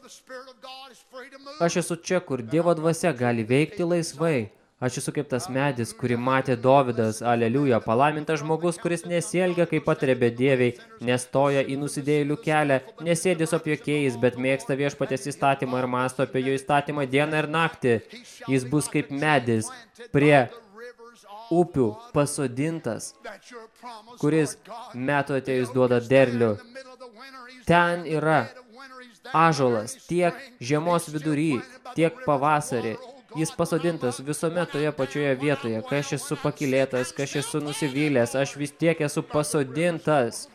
Aš esu čia, kur Dievo dvasia gali veikti laisvai. Aš esu kaip tas medis, kurį matė Dovydas, aleliuja, palaimintas žmogus, kuris nesielgia kaip patrėbė dieviai, nestoja į nusidėjėlių kelią, nesėdi su apjokiais, bet mėgsta viešpatės įstatymą ir masto apie jo įstatymą dieną ir naktį. Jis bus kaip medis prie upių pasodintas, kuris metų atėjus duoda derlių. Ten yra. Ažolas tiek žiemos vidury, tiek pavasarį. Jis pasodintas visuomet toje pačioje vietoje, kai aš esu pakilėtas, kai aš esu nusivylęs, aš vis tiek esu pasodintas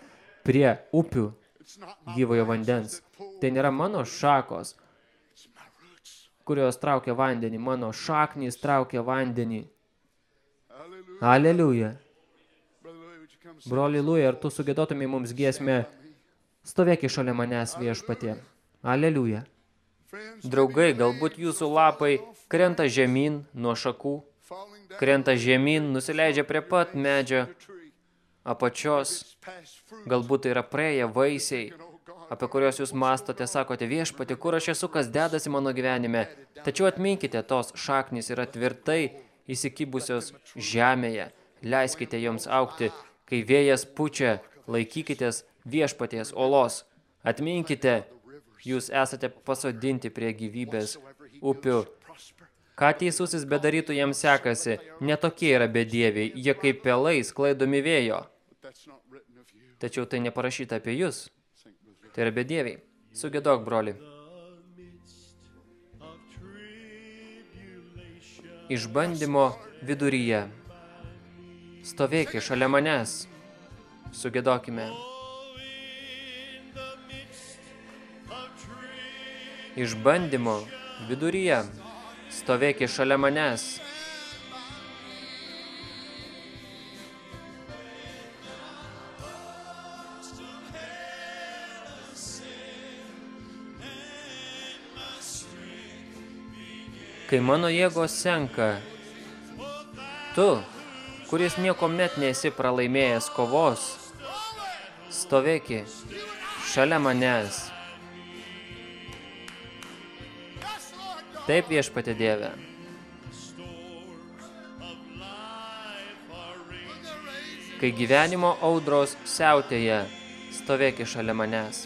prie upių gyvojo vandens. Tai nėra mano šakos, kurios traukia vandenį, mano šaknys traukia vandenį. Aleliuja. Broli Lui, ar tu sugėdotumai mums giesmę, stovėk šalia manęs viešpatie. Aleliuja. Draugai, galbūt jūsų lapai krenta žemyn nuo šakų, krenta žemyn, nusileidžia prie pat medžio apačios, galbūt tai yra praėję vaisiai, Oh apie kuriuos jūs mastote, sakote viešpati, kur aš esu, kas dedasi mano gyvenime. Tačiau atminkite, tos šaknys yra tvirtai įsikibusios žemėje. Leiskite joms aukti, kai vėjas pučia, laikykitės viešpaties olos. Atminkite, jūs esate pasodinti prie gyvybės upių. Ką teisusis bedarytų jam sekasi, netokie yra bedieviai, jie kaip pelai sklaidomi vėjo. Tačiau tai neparašyta apie jūs. Tai yra bedieviai. Sugėdok, broli. Išbandymo viduryje. Stovėki šalia manęs. Sugėdokime. Išbandymo viduryje. Stovėki šalia manęs. Kai mano jėgos senka, tu, kuris nieko met nesi pralaimėjęs kovos, stovėki šalia manęs. Taip viešpatė Dieve. Kai gyvenimo audros siautėje, stovėki šalia manęs.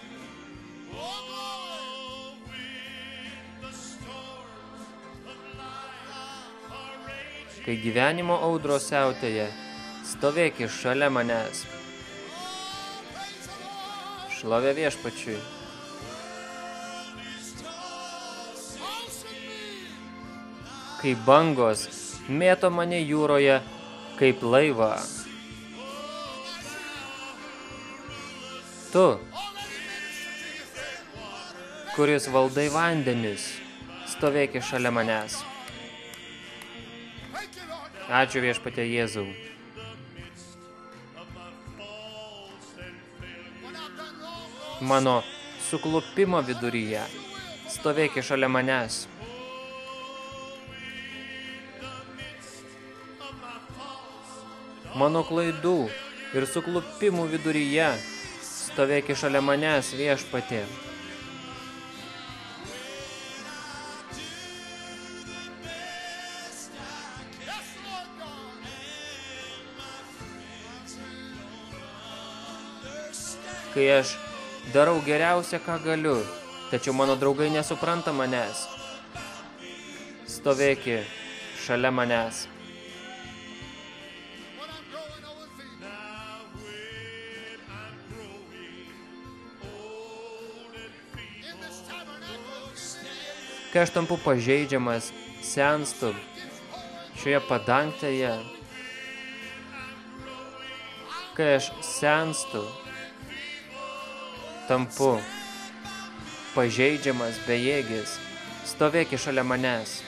Kai gyvenimo audros siautėje, stovėki šalia manęs. Šlovė viešpačiui. Kai bangos mėto mane jūroje kaip laivą. Tu, kuris valdai vandenis, stovėki šalia manęs. Ačiū viešpatė Jėzau. Mano suklupimo viduryje, stovėki šalia manęs. Mano klaidų ir suklupimų viduryje, stovėki šalia manęs viešpatė. Kai aš darau geriausia, ką galiu, tačiau mano draugai nesupranta manęs. Stovėki šalia manęs. Kai aš tampu pažeidžiamas, senstu šioje padangtėje, kai aš senstu, tampu pažeidžiamas, bejėgis, stovėki šalia manęs.